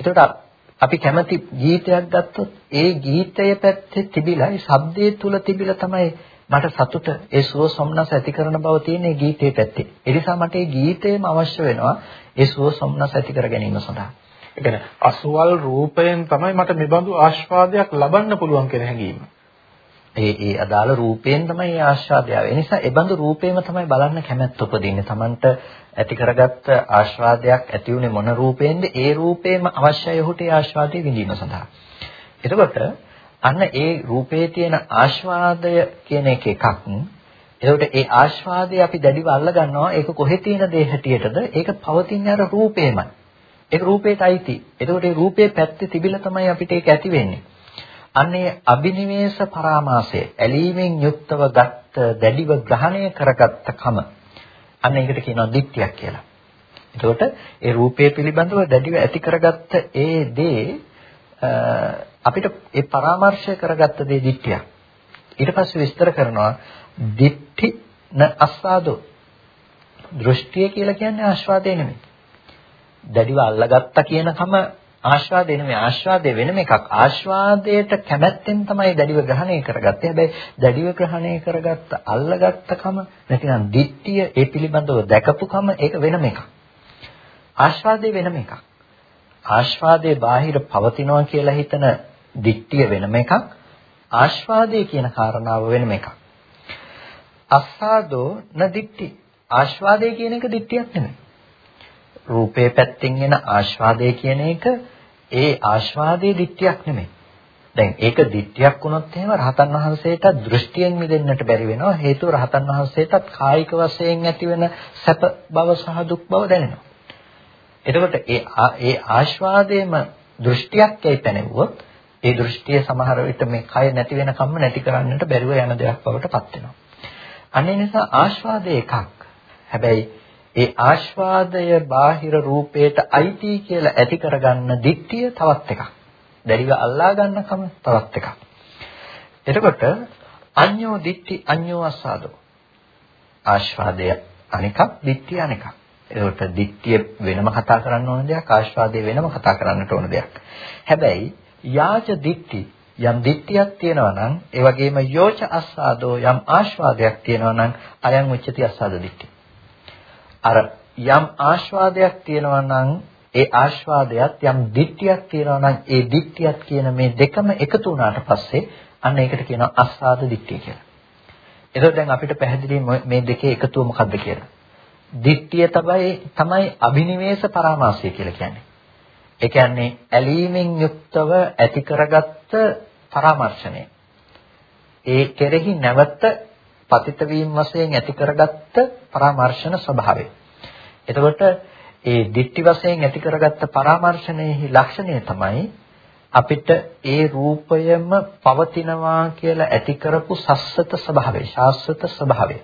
එතකොට අපි කැමති ගීතයක් ගත්තොත් ඒ ගීතය පැත්තේ තිබිලා ඒ ශබ්දයේ තුල තිබිලා තමයි මට සතුට ඒ සුව සොම්නස ඇති කරන බව තියෙන්නේ ගීතයේ පැත්තේ. ඒ නිසා මට ඒ ගීතයම අවශ්‍ය වෙනවා ඒ සුව සොම්නස ඇති කර ගැනීම සඳහා. ඒ කියන්නේ අසුවල් රූපයෙන් තමයි මට මෙබඳු ආස්වාදයක් ලබන්න පුළුවන් කියන හැඟීම. ඒ ඒ අදාළ රූපයෙන් තමයි ඒ ආස්වාදය. ඒ නිසා ඒ බඳු රූපේම තමයි බලන්න කැමැත්ත උපදින්නේ. Tamanට ඇති කරගත්ත ආස්වාදයක් ඇති උනේ මොන රූපයෙන්ද? ඒ රූපේම අවශ්‍යයි ඔහුට ඒ ආස්වාදය විඳීම සඳහා. එතකොට අන්න ඒ රූපේ තියෙන ආස්වාදය කියන එක එකක්. එතකොට ඒ ආස්වාදය අපි දැඩිව අල්ල ගන්නවා. ඒක කොහෙ තියෙන දේ හැටියටද? ඒක පවතින අර රූපේමයි. ඒක රූපේට අයිති. එතකොට ඒ රූපේ පැත්තේ තිබිලා තමයි අපිට ඒක ඇති වෙන්නේ. අන්නේ අබිනිවේෂ පරාමාසය ඇලීමෙන් යුක්තව ගත්ත දැඩිව ග්‍රහණය කරගත්ත කම අන්න ඒකට කියනවා දික්තියක් කියලා. එතකොට ඒ රූපය පිළිබඳව දැඩිව ඇති කරගත්ත ඒ දේ අපිට ඒ පරාමර්ශය කරගත්ත දේ දික්තියක්. ඊට පස්සේ විස්තර කරනවා දික්ටි න අස්සාදෝ දෘෂ්ටිය කියලා කියන්නේ ආස්වාදේ නෙමෙයි. දැඩිව අල්ලගත්ත කියන කම ආස්වාදේ නෙමෙයි. ආස්වාදේ වෙනම එකක්. ආස්වාදයට කැමැත්තෙන් තමයි දැඩිව ග්‍රහණය කරගත්තේ. හැබැයි දැඩිව ග්‍රහණය කරගත්ත අල්ලගත්තකම නැතිනම් දිට්ඨිය ඒ පිළිබඳව දැකපුකම ඒක වෙනම එකක්. ආස්වාදේ වෙනම එකක්. ආස්වාදේ බාහිර පවතිනවා කියලා හිතන දිට්ඨිය වෙනම එකක් ආස්වාදේ කියන කාරණාව වෙනම එකක් අස්සාදෝ න දිට්ඨි ආස්වාදේ කියන එක දිට්ඨියක් නෙමෙයි රූපේ පැත්තෙන් එන ආස්වාදය කියන එක ඒ ආස්වාදයේ දිට්ඨියක් නෙමෙයි. දැන් ඒක දිට්ඨියක් වුණොත් එහෙම රහතන් වහන්සේට දෘෂ්ටියෙන් මිදෙන්නට බැරි වෙනවා. හේතුව රහතන් වහන්සේටත් කායික වශයෙන් ඇතිවෙන සැප බව සහ දුක් බව දැනෙනවා. එතකොට ඒ ඒ ආස්වාදයේම දෘෂ්ටියක්යි පැනෙවුවොත් ඒ දෘෂ්ටිය සමහර විට මේ කය නැති වෙන කම්ම නැති කරන්නට බැරුව යන දෙයක් බවට පත් වෙනවා. අනේ නිසා ආස්වාදය එකක්. හැබැයි ඒ ආස්වාදය බාහිර රූපයට අයිති කියලා ඇති කරගන්න දිට්ඨිය තවත් එකක්. දැඩිව අල්ලා ගන්නකම තවත් එකක්. එතකොට අඤ්ඤෝ දිට්ඨි අඤ්ඤෝ අස්සාදෝ. ආස්වාදය අනිකක් දිට්ඨිය අනිකක්. එතකොට දිට්ඨිය වෙනම කතා කරන්න ඕන දෙයක් ආස්වාදය වෙනම කතා කරන්නට ඕන දෙයක්. හැබැයි යාච දිට්ඨි යම් දිට්ඨියක් තියෙනවා නම් ඒ වගේම යෝච අස්සාදෝ යම් ආස්වාදයක් තියෙනවා නම් අයං උච්චති අස්සාද දිට්ඨි. අර යම් ආස්වාදයක් තියෙනවා නම් ඒ ආස්වාදයක් යම් දිට්ඨියක් තියෙනවා නම් ඒ දිට්ඨියක් කියන මේ දෙකම එකතු වුණාට පස්සේ අන්න ඒකට කියනවා අස්සාද දිට්ඨිය කියලා. එතකොට දැන් අපිට පැහැදිලි මේ දෙකේ එකතුව මොකද්ද කියලා. දිට්ඨිය තමයි තමයි අභිනිවේෂ පරාමාසය කියලා කියන්නේ. ඒ කියන්නේ ඇලීමෙන් යුක්තව ඇති කරගත්ත පරාමර්ශණය. ඒ කෙරෙහි නැවත පතිත වීම වශයෙන් ඇති කරගත්ත පරාමර්ශන ස්වභාවය. එතකොට ඒ දිට්ටි වශයෙන් ඇති කරගත්ත පරාමර්ශනයේහි ලක්ෂණය තමයි අපිට ඒ රූපයම පවතිනවා කියලා ඇති කරපු සස්සත ස්වභාවය, ශාස්ත්‍රත ස්වභාවය.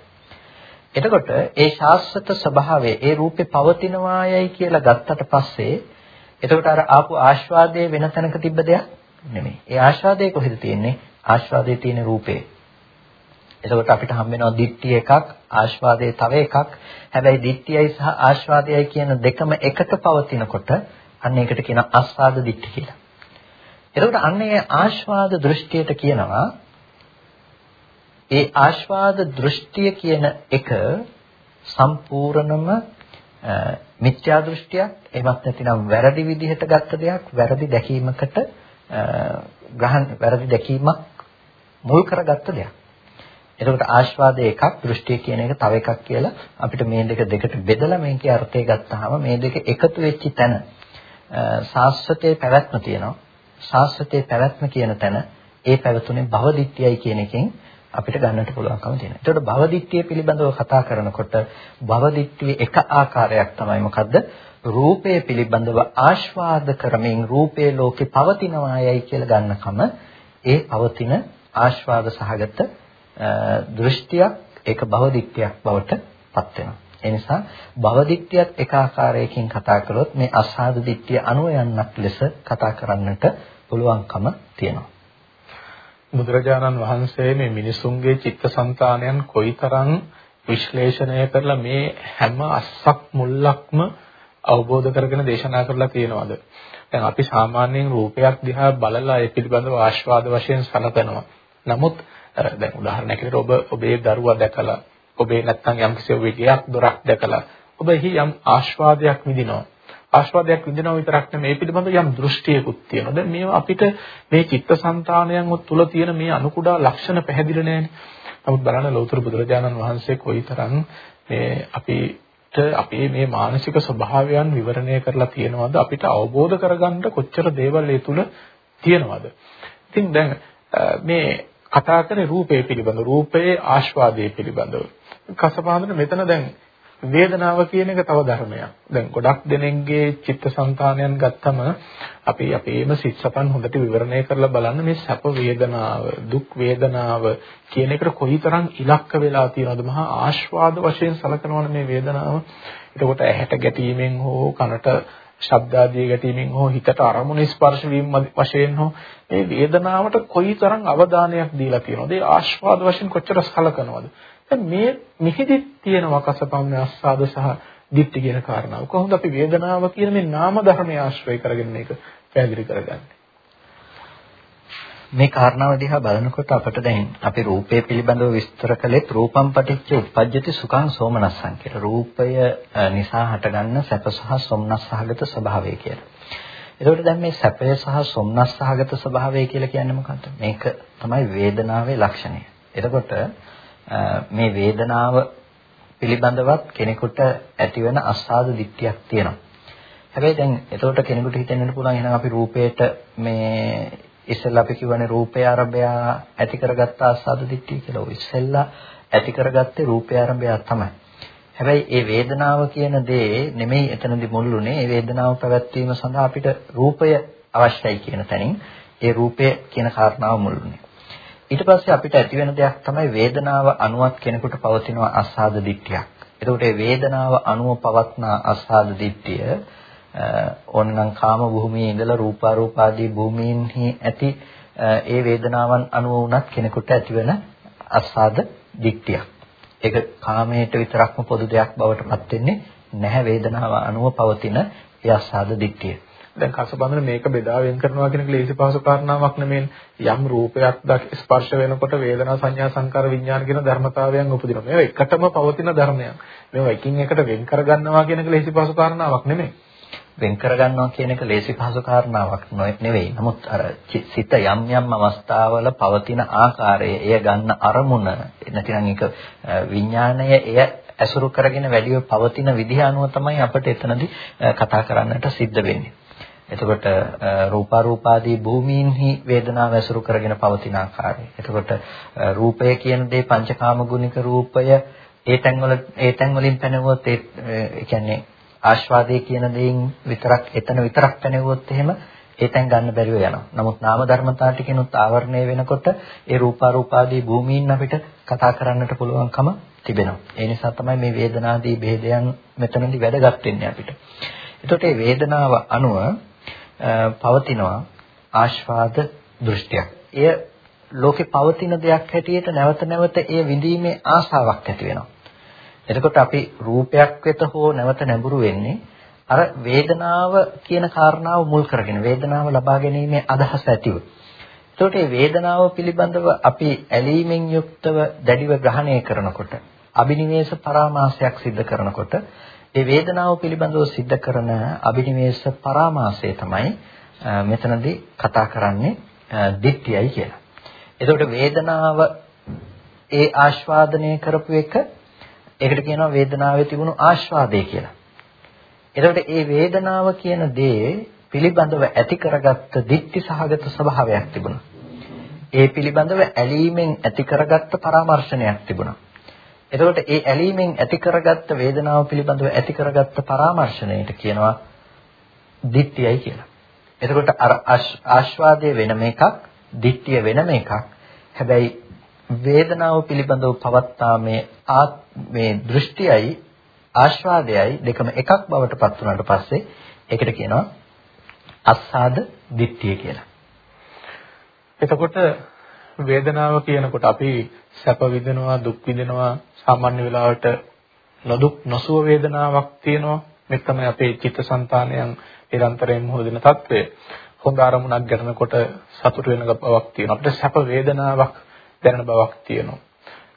එතකොට ඒ ශාස්ත්‍රත ස්වභාවය ඒ රූපේ පවතිනවායයි කියලා ගත්තට පස්සේ එතකොට අර ආපු ආස්වාදයේ වෙන තැනක තිබ්බ දෙයක් නෙමෙයි. ඒ ආස්වාදයේ කොහෙද තියෙන්නේ? ආස්වාදයේ තියෙන රූපේ. එතකොට අපිට හම් වෙනවා දිට්ඨිය එකක්, ආස්වාදයේ තව එකක්. හැබැයි දිට්ඨියයි සහ ආස්වාදයයි කියන දෙකම එකට පවතිනකොට අන්න ඒකට කියන ආස්වාද දිට්ඨි කියලා. එතකොට අන්න ඒ ආස්වාද දෘෂ්ටියට කියනවා ඒ ආස්වාද දෘෂ්ටිය කියන එක සම්පූර්ණම මිත්‍යා දෘෂ්ටියක් එහෙමත් නැතිනම් වැරදි විදිහට ගත්ත දෙයක් වැරදි දැකීමකට ග්‍රහණ වැරදි දැකීමක් මුල් කරගත්ත දෙයක්. එතකොට ආස්වාදයේ එකක් දෘෂ්ටිය කියන එක තව එකක් කියලා අපිට මේ දෙක දෙකට බෙදලා මේකේ අර්ථය ගත්තාම මේ දෙක එකතු වෙච්ච තැන සාස්වතයේ පැවැත්ම තියෙනවා. සාස්වතයේ පැවැත්ම කියන තැන ඒ පැවතුනේ භවදිත්‍යයි කියන එකෙන් අපිට ගන්නට පුළුවන්කම තියෙනවා. ඒකට භවදිත්‍ය පිළිබඳව කතා කරනකොට භවදිත්‍ය එක ආකාරයක් තමයි මොකද්ද? රූපය පිළිබඳව ආස්වාද කරමින් රූපේ ලෝකේ පවතිනවායයි කියලා ගන්නකම ඒ පවතින ආස්වාද සහගත දෘෂ්ටියක් ඒක භවදිත්‍යයක් බවට පත් වෙනවා. ඒ නිසා භවදිත්‍යයත් එක ආකාරයකින් කතා කළොත් මේ අසාද දිට්ඨිය අනුව යන්නක් ලෙස කතා කරන්නට පුළුවන්කම තියෙනවා. බුදුරජාණන් වහන්සේ මේ මිනිසුන්ගේ චිත්තසංතානයන් කොයිතරම් විශ්ලේෂණය කරලා මේ හැම අස්සක් මුල්ලක්ම අවබෝධ කරගෙන දේශනා කරලා තියෙනවද? දැන් අපි සාමාන්‍යයෙන් රූපයක් දිහා බලලා ඒ පිළිබඳව ආස්වාද වශයෙන් සලකනවා. නමුත් දැන් උදාහරණයක් විදිහට ඔබ ඔබේ දරුවා දැකලා ඔබේ නැත්තම් යම්කිසි විගයක් දොරක් දැකලා ඔබ එහි යම් ආස්වාදයක් විඳිනවා. ආස්වාදයක් විඳිනවා විතරක් නෙමෙයි මේ පිළිබඳ යම් දෘෂ්ටියකුත් තියෙනවා. දැන් මේවා අපිට මේ චිත්තසංතානයන් තුළ තියෙන මේ අනුකුඩා ලක්ෂණ පැහැදිලි නැහැනේ. නමුත් බලන්න ලෞතර බුදුරජාණන් වහන්සේ කොයිතරම් මේ අපිට අපේ මේ මානසික ස්වභාවයන් විවරණය කරලා තියෙනවද අපිට අවබෝධ කරගන්න කොච්චර දේවල් ඒ තුල තියෙනවද. ඉතින් දැන් මේ කතා කරේ රූපය පිළිබඳ රූපයේ ආස්වාදයේ පිළිබඳව. කසපාදන මෙතන දැන් වේදනාව කියන එක තව ධර්මයක්. දැන් ගොඩක් දෙනෙක්ගේ චිත්තසංතානයන් ගත්තම අපි අපේම සිත්සපන් හොඳට විවරණය කරලා බලන්න මේ සැප වේදනාව, දුක් වේදනාව කියන එකට කොයිතරම් ඉලක්ක වෙලා තියෙනවද මහා ආස්වාද වශයෙන් සලකනවනේ මේ වේදනාව. එතකොට ඇහැට ගැටීමෙන් හෝ කනට ශබ්දාදී ගැටීමෙන් හෝ හිතට අරමුණ ස්පර්ශ වීම වශයෙන් හෝ මේ වේදනාවට කොයිතරම් අවධානයක් දීලා තියෙනවද? ඒ ආස්වාද වශයෙන් කොච්චර සලකනවද? දැන් මේ මෙහිදිත් තියෙනවා කසපම්ම ආස්වාද සහ දිට්ඨි කියන කාරණාව. කොහොමද අපි වේදනාව කියන මේ නාම ධර්මයේ ආශ්‍රය කරගෙන මේක පැහැදිලි කරගන්නේ? මේ කාරණාව දිහා බලනකොට අපට දැන් අපි රූපය පිළිබඳව විස්තර කළෙත් රූපම් පටිච්ච උප්පජ්ජති සුඛං සෝමනස්සං කියලා. රූපය නිසා හටගන්න සැප සහ සොම්නස් සහගත ස්වභාවය කියලා. එතකොට දැන් මේ සැපය සහ සොම්නස් සහගත ස්වභාවය කියලා කියන්නේ මොකක්ද? මේක තමයි වේදනාවේ ලක්ෂණය. එතකොට මේ වේදනාව පිළිබඳවත් කෙනෙකුට ඇතිවන අස්සාද දිට්ඨියක් තියෙනවා. හැබැයි දැන් එතකොට කෙනෙකුට හිතෙන්නත් පුළුවන් එහෙනම් අපි රූපේට මේ ඉස්සෙල්ලා අපි කියවනේ රූපය ආරම්භය ඇති කරගත්ත ආස්වාද දිට්ඨිය කියලා. ඔය ඉස්සෙල්ලා ඇති කරගත්තේ රූපය ආරම්භය තමයි. හැබැයි ඒ වේදනාව කියන දේ නෙමෙයි එතනදි මුල්ුනේ. ඒ වේදනාව පැවැත්වීම සඳහා අපිට රූපය අවශ්‍යයි කියන තැනින් ඒ රූපය කියන කාරණාව මුල්ුනේ. ඊට පස්සේ අපිට ඇති වෙන දෙයක් තමයි වේදනාව අනුවත් කෙනෙකුට පවතින ආස්වාද දිට්ඨියක්. එතකොට මේ වේදනාව අනුව පවත්නා ආස්වාද දිට්ඨිය ඕනනම් කාම භූමියේ ඉඳලා රූපාරූප ආදී භූමීන්හි ඇති ඒ වේදනාවන් අනුව වුණත් කෙනෙකුට ඇතිවන අස්සාද දික්තියක්. ඒක කාමයට විතරක්ම පොදු දෙයක් බවට පත් වෙන්නේ නැහැ වේදනාව අනුව පවතින ඒ අස්සාද දික්තිය. දැන් කසබඳන මේක බෙදා වෙන් කරනවා කියන ක්ලේශ පහසු කාරණාවක් නෙමෙයි. යම් රූපයක් ස්පර්ශ වෙනකොට වේදනා සංඥා සංකාර විඥාන කියන ධර්මතාවයන් උපදිනවා. මේවා එකටම පවතින ධර්මයන්. මේවා එකින් එකට වෙන් කරගන්නවා කියන ක්ලේශ පහසු කාරණාවක් නෙමෙයි. වෙන් කරගන්නවා කියන එක ලේසි පහසු කාරණාවක් නෙවෙයි. නමුත් අර සිත යම් යම් අවස්ථාවල පවතින ආකාරය, එය ගන්න අරමුණ, නැතිනම් ඒක විඥාණය එය ඇසුරු කරගෙන වැඩිව පවතින විදිහ අනුව තමයි අපිට එතනදී කතා කරන්නට සිද්ධ වෙන්නේ. එතකොට රූපාරූපාදී භූමීන්හි වේදනාව ඇසුරු කරගෙන පවතින ආකාරය. එතකොට රූපය කියන දේ පංචකාම ගුණික රූපය ඒ තැන්වල ඒ තැන් වලින් පැනවුවොත් ඒ කියන්නේ ආස්වාදයේ කියන දේෙන් විතරක් එතන විතරක් පැනෙවුවොත් එහෙම ඒ තැන් ගන්න බැරිව යනවා. නමුත් නාම ධර්මතා ටිකෙනුත් ආවරණය වෙනකොට ඒ රූපාරූපාදී භූමීන් අපිට කතා කරන්නට පුළුවන්කම තිබෙනවා. ඒ නිසා තමයි මේ වේදනාදී ભેදයන් මෙතනදී වැදගත් වෙන්නේ අපිට. එතකොට මේ වේදනාව අනුව පවතිනවා ආස්වාද දෘෂ්ටියක්. එය ලෝකේ පවතින දෙයක් හැටියට නැවත නැවත ඒ විඳීමේ ආසාවක් ඇති වෙනවා. එතකොට අපි රූපයක් වෙත හෝ නැවත නැඹුරු වෙන්නේ අර වේදනාව කියන කාරණාව මුල් කරගෙන වේදනාව ලබා ගැනීමේ අදහස ඇතිව. එතකොට මේ වේදනාව පිළිබඳව අපි ඇලීමෙන් යුක්තව දැඩිව ග්‍රහණය කරනකොට අබිනිවේෂ පරාමාසයක් සිද්ධ කරනකොට ඒ වේදනාව පිළිබඳව සිද්ධ කරන අබිනිවේෂ පරාමාසය තමයි මෙතනදී කතා කරන්නේ දිට්ඨියයි කියලා. එතකොට වේදනාව ඒ ආස්වාදනය කරපු එක ඒකට කියනවා වේදනාවේ තිබුණු ආස්වාදය කියලා. එතකොට මේ වේදනාව කියන දේ පිළිබඳව ඇති කරගත්ත දික්ටි සහගත ස්වභාවයක් තිබුණා. ඒ පිළිබඳව ඇලීමෙන් ඇති කරගත්ත පරාමර්ශනයක් තිබුණා. එතකොට ඒ ඇලීමෙන් ඇති කරගත්ත වේදනාව පිළිබඳව ඇති කරගත්ත පරාමර්ශණයට කියනවා දිට්ඨියයි කියලා. එතකොට අර ආස්වාදයේ වෙනම එකක්, දිට්ඨිය වෙනම එකක්. හැබැයි වේදනාව පිළිබඳව පවත්තා මේ මේ දෘෂ්ටියයි ආස්වාදයයි දෙකම එකක් බවට පත් වුණාට පස්සේ ඒකට කියනවා අස්සාද දිට්ඨිය කියලා. එතකොට වේදනාව කියනකොට අපි සැප විඳිනවා දුක් විඳිනවා සාමාන්‍ය වෙලාවට නොදුක් නොසුව වේදනාවක් තියෙනවා මේ තමයි අපේ චිත්තසංතානයන් නිරන්තරයෙන් මුහුණ දෙන తත්වය. හොඳ අරමුණක් ගැටෙනකොට සතුට වෙන බවක් තියෙනවා. අපිට සැප වේදනාවක් දැනෙන බවක් තියෙනවා.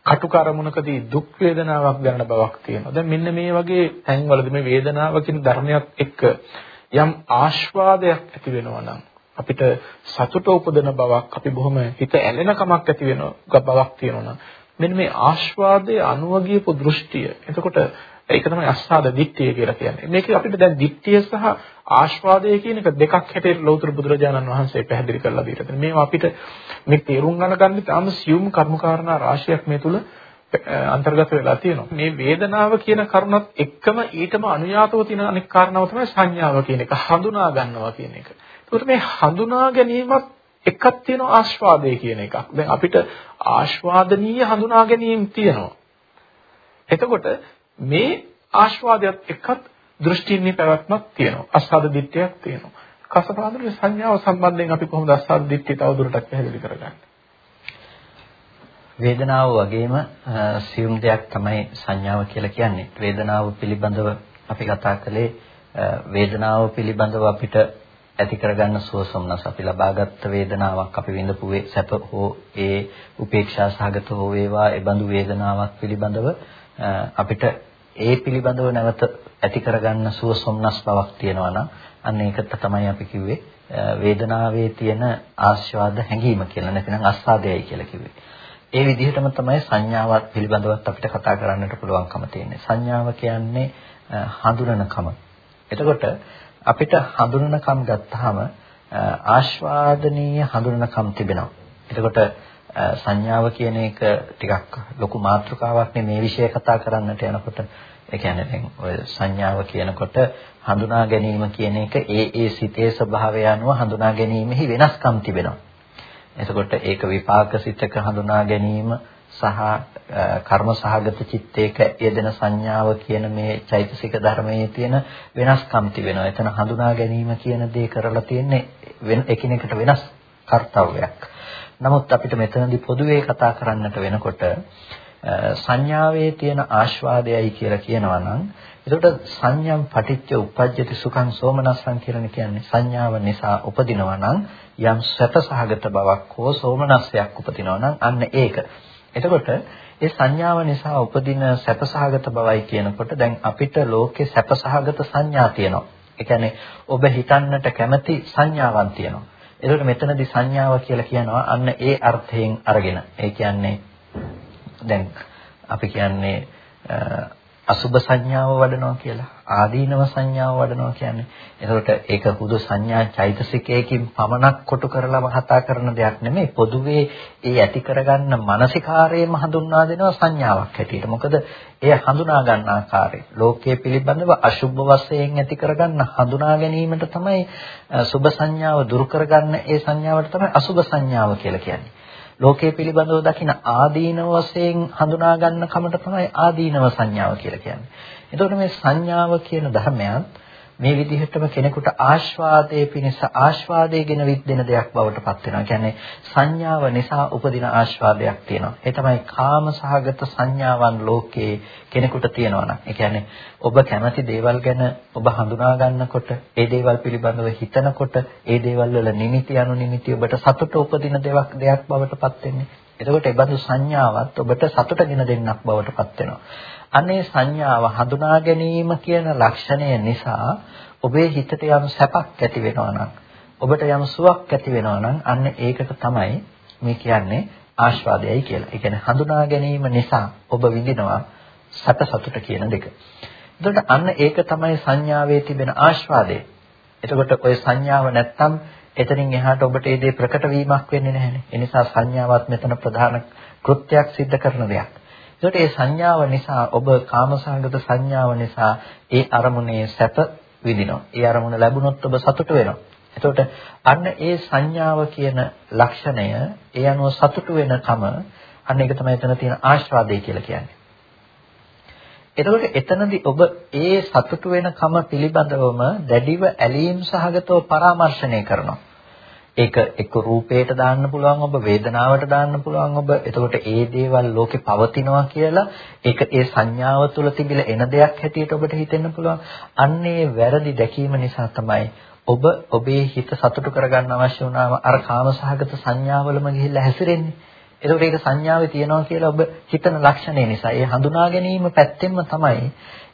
කටුක අරමුණකදී දුක් වේදනාවක් දැනෙන බවක් තියෙනවා. දැන් මෙන්න මේ වගේ තැන්වලදී මේ වේදනාව කියන ධර්මයක් එක්ක යම් ආස්වාදයක් ඇති වෙනවා නම් අපිට සතුට උපදින බවක් අපි බොහොම හිත ඇලෙන කමක් ඇති වෙන බවක් තියෙනවා නම් මෙන්න මේ ආස්වාදයේ අනුවගියපු දෘෂ්ටිය. එතකොට ඒක තමයි අස්සාද දිට්ඨිය කියලා කියන්නේ. මේක අපිට දැන් දිට්ඨිය සහ ආස්වාදය කියන එක දෙකක් හැටියට ලෞතර බුදුරජාණන් වහන්සේ පැහැදිලි කරලා දීලා තියෙනවා. මේවා අපිට මේ තේරුම් ගන්න තාම සියුම් කර්මකාරණා රාශියක් මේ තුල අන්තර්ගත වෙලා තියෙනවා. මේ වේදනාව කියන කරුණත් එක්කම ඊටම අනුයාතව තියෙන අනෙක් කාරණාව තමයි සංඥාව කියන එක. හඳුනා ගන්නවා කියන එක. ඒකට මේ හඳුනා ගැනීමත් එකක් තියෙනවා ආස්වාදය කියන එකක්. දැන් අපිට ආස්වාදනීය හඳුනා ගැනීම තියෙනවා. එතකොට මේ ආස්වාදයක් එක්කත් දෘෂ්ටින්නේ පැවැත්මක් තියෙනවා. අස්සාද දිට්ඨියක් තියෙනවා. කසපාදුනේ සංඥාව සම්බන්ධයෙන් අපි කොහොමද අස්සාද දිට්ඨිය තවදුරටත් පැහැදිලි කරගන්නේ? වේදනාව වගේම සියුම් දෙයක් තමයි සංඥාව කියලා කියන්නේ. වේදනාව පිළිබඳව අපි කතා කළේ වේදනාව පිළිබඳව අපිට ඇති කරගන්න සුවසොම්නස් අපි ලබාගත් වේදනාවක් අපි විඳපු සැප හෝ ඒ උපේක්ෂා සහගත හෝ වේවා ඒ බඳු වේදනාවක් පිළිබඳව අපිට ඒ පිළිබඳව නැවත ඇති කරගන්න සුවසොම්නස් බවක් තියෙනවා නම් අන්න ඒකට තමයි අපි කිව්වේ වේදනාවේ තියෙන ආස්වාද හැඟීම කියලා නැත්නම් ආස්වාදයයි කියලා කිව්වේ. ඒ විදිහටම තමයි සංඥාවත් පිළිබඳවත් අපිට කතා කරන්නට පුළුවන්කම තියෙන්නේ. සංඥාව කියන්නේ හඳුනනකම. එතකොට අපිට හඳුනනකම් ගත්තාම ආස්වාදනීය හඳුනනකම් තිබෙනවා. එතකොට සංඥාව කියන එක ටිකක් ලොකු මාතෘකාවක් මේ විෂය කතා කරන්නට යනකොට ඒ කියන්නේ දැන් ඔය සංඥාව කියනකොට හඳුනා ගැනීම කියන එක ඒ ඒ සිතේ ස්වභාවය අනුව හඳුනා ගැනීමෙහි වෙනස්කම් තිබෙනවා. එතකොට ඒක විපාක සිතක හඳුනා ගැනීම සහ කර්ම සහගත චිත්තයක යෙදෙන සංඥාව කියන මේ චෛතසික ධර්මයේ තියෙන වෙනස්කම් තිබෙනවා. එතන හඳුනා ගැනීම කියන දේ කරලා තියෙන්නේ එකිනෙකට වෙනස් කාර්යයක්. නමුත් අපිට මෙතනදී පොදුවේ කතා කරන්නට වෙනකොට සංඥාවේ තියෙන ආස්වාදයයි කියලා කියනවා නම් එතකොට සංයම් පටිච්ච උප්පජ්ජති සුඛං සෝමනස්සං කියලා කියන්නේ සංඥාව නිසා උපදිනවා නම් යම් සැපසහගත බවක් හෝ සෝමනස්සයක් උපදිනවා නම් අන්න ඒක. එතකොට ඒ සංඥාව නිසා උපදින සැපසහගත බවයි කියනකොට දැන් අපිට ලෝකේ සැපසහගත සංඥා තියෙනවා. ඒ කියන්නේ ඔබ හිතන්නට කැමති සංඥාවක් තියෙනවා. එතකොට මෙතනදී සංඥාව කියලා කියනවා අන්න ඒ අර්ථයෙන් අරගෙන. ඒ කියන්නේ දැන් අපි කියන්නේ අසුබ සංඥාව වඩනවා කියලා ආදීනව සංඥාව වඩනවා කියන්නේ. එතකොට ඒක හුදු සංඥා චෛතසිකයකින් පමණක් කොටු කරලාම කතා කරන දෙයක් නෙමෙයි. පොදුවේ ඒ ඇති කරගන්න මානසිකාරයේම හඳුන්වා දෙනවා සංඥාවක් හැටියට. මොකද එය හඳුනා ගන්න ආකාරය. ලෝකයේ පිළිබඳව අසුබ වශයෙන් ඇති කරගන්න හඳුනා ගැනීමට තමයි සුබ සංඥාව දුරු කරගන්න ඒ සංඥාවට තමයි අසුබ සංඥාව කියලා කියන්නේ. ලෝකයේ පිළිබඳව දකින ආදීනව වශයෙන් හඳුනා ගන්න කමට තමයි ආදීනව සංඥාව කියලා කියන්නේ. එතකොට මේ සංඥාව කියන ධර්මයන් මේ විදිහටම කෙනෙකුට ආස්වාදයේ පිණිස ආස්වාදයේගෙන විද්දෙන දෙයක් බවට පත් වෙනවා. කියන්නේ සංඥාව නිසා උපදින ආස්වාදයක් තියෙනවා. ඒ තමයි කාම සහගත සංඥාවන් ලෝකේ කෙනෙකුට තියෙනවා නම්. ඒ කියන්නේ ඔබ කැමති දේවල් ගැන ඔබ හඳුනා ගන්නකොට, ඒ දේවල් පිළිබඳව හිතනකොට, ඒ දේවල් වල නිමිති අනු නිමිති ඔබට සතුට උපදින දෙයක් දෙයක් බවට පත් වෙන්නේ. එතකොට ඒ බඳු සංඥාවත් ඔබට සතුටගෙන දෙන්නක් බවට පත් වෙනවා. අනේ සංඥාව හඳුනා ගැනීම කියන ලක්ෂණය නිසා ඔබේ හිතට යම් සැපක් ඇති වෙනවා නම් ඔබට යම් සුවක් ඇති වෙනවා නම් අන්න ඒකට තමයි මේ කියන්නේ ආස්වාදයයි කියලා. ඒ කියන්නේ හඳුනා ගැනීම නිසා ඔබ විඳිනවා සැප සතුට කියන දෙක. එතකොට අන්න ඒක තමයි සංඥාවේ තිබෙන ආස්වාදය. එතකොට ඔය සංඥාව නැත්තම් එතනින් එහාට ඔබට ඒ දේ ප්‍රකට වීමක් වෙන්නේ නැහැනේ. ඒ නිසා සංඥාවත් මෙතන ප්‍රධාන කෘත්‍යයක් සිද්ධ කරන දෙයක්. ඒකට ඒ සංඥාව නිසා ඔබ කාමසංගත සංඥාව නිසා ඒ අරමුණේ සැප විඳිනවා. ඒ අරමුණ ලැබුණොත් ඔබ සතුට වෙනවා. එතකොට අන්න ඒ සංඥාව කියන ලක්ෂණය ඒ අනුව සතුට වෙනකම අන්න ඒක තමයි එතන තියෙන ආස්වාදය කියලා කියන්නේ. එතකොට එතනදී ඔබ ඒ සතුට වෙනකම පිළිබඳවම දැඩිව ඇලීම් සහගතව පරාමර්ශණය කරනවා. ඒක එක්ක රූපයට දාන්න පුළුවන් ඔබ වේදනාවට දාන්න පුළුවන් ඔබ එතකොට ඒ දේවල් ලෝකේ පවතිනවා කියලා ඒක ඒ සංඥාව තුළ තිබිලා එන දෙයක් හැටියට ඔබට හිතෙන්න පුළුවන්. අන්නේ වැරදි දැකීම නිසා තමයි ඔබ ඔබේ හිත සතුටු කරගන්න අවශ්‍ය වුණාම අර කාමසහගත සංඥාවලම ගිහිල්ලා හැසිරෙන්නේ. එතකොට ඒක සංඥාවේ තියනවා කියලා ඔබ හිතන ලක්ෂණය නිසා. ඒ හඳුනා ගැනීම පැත්තෙන්ම තමයි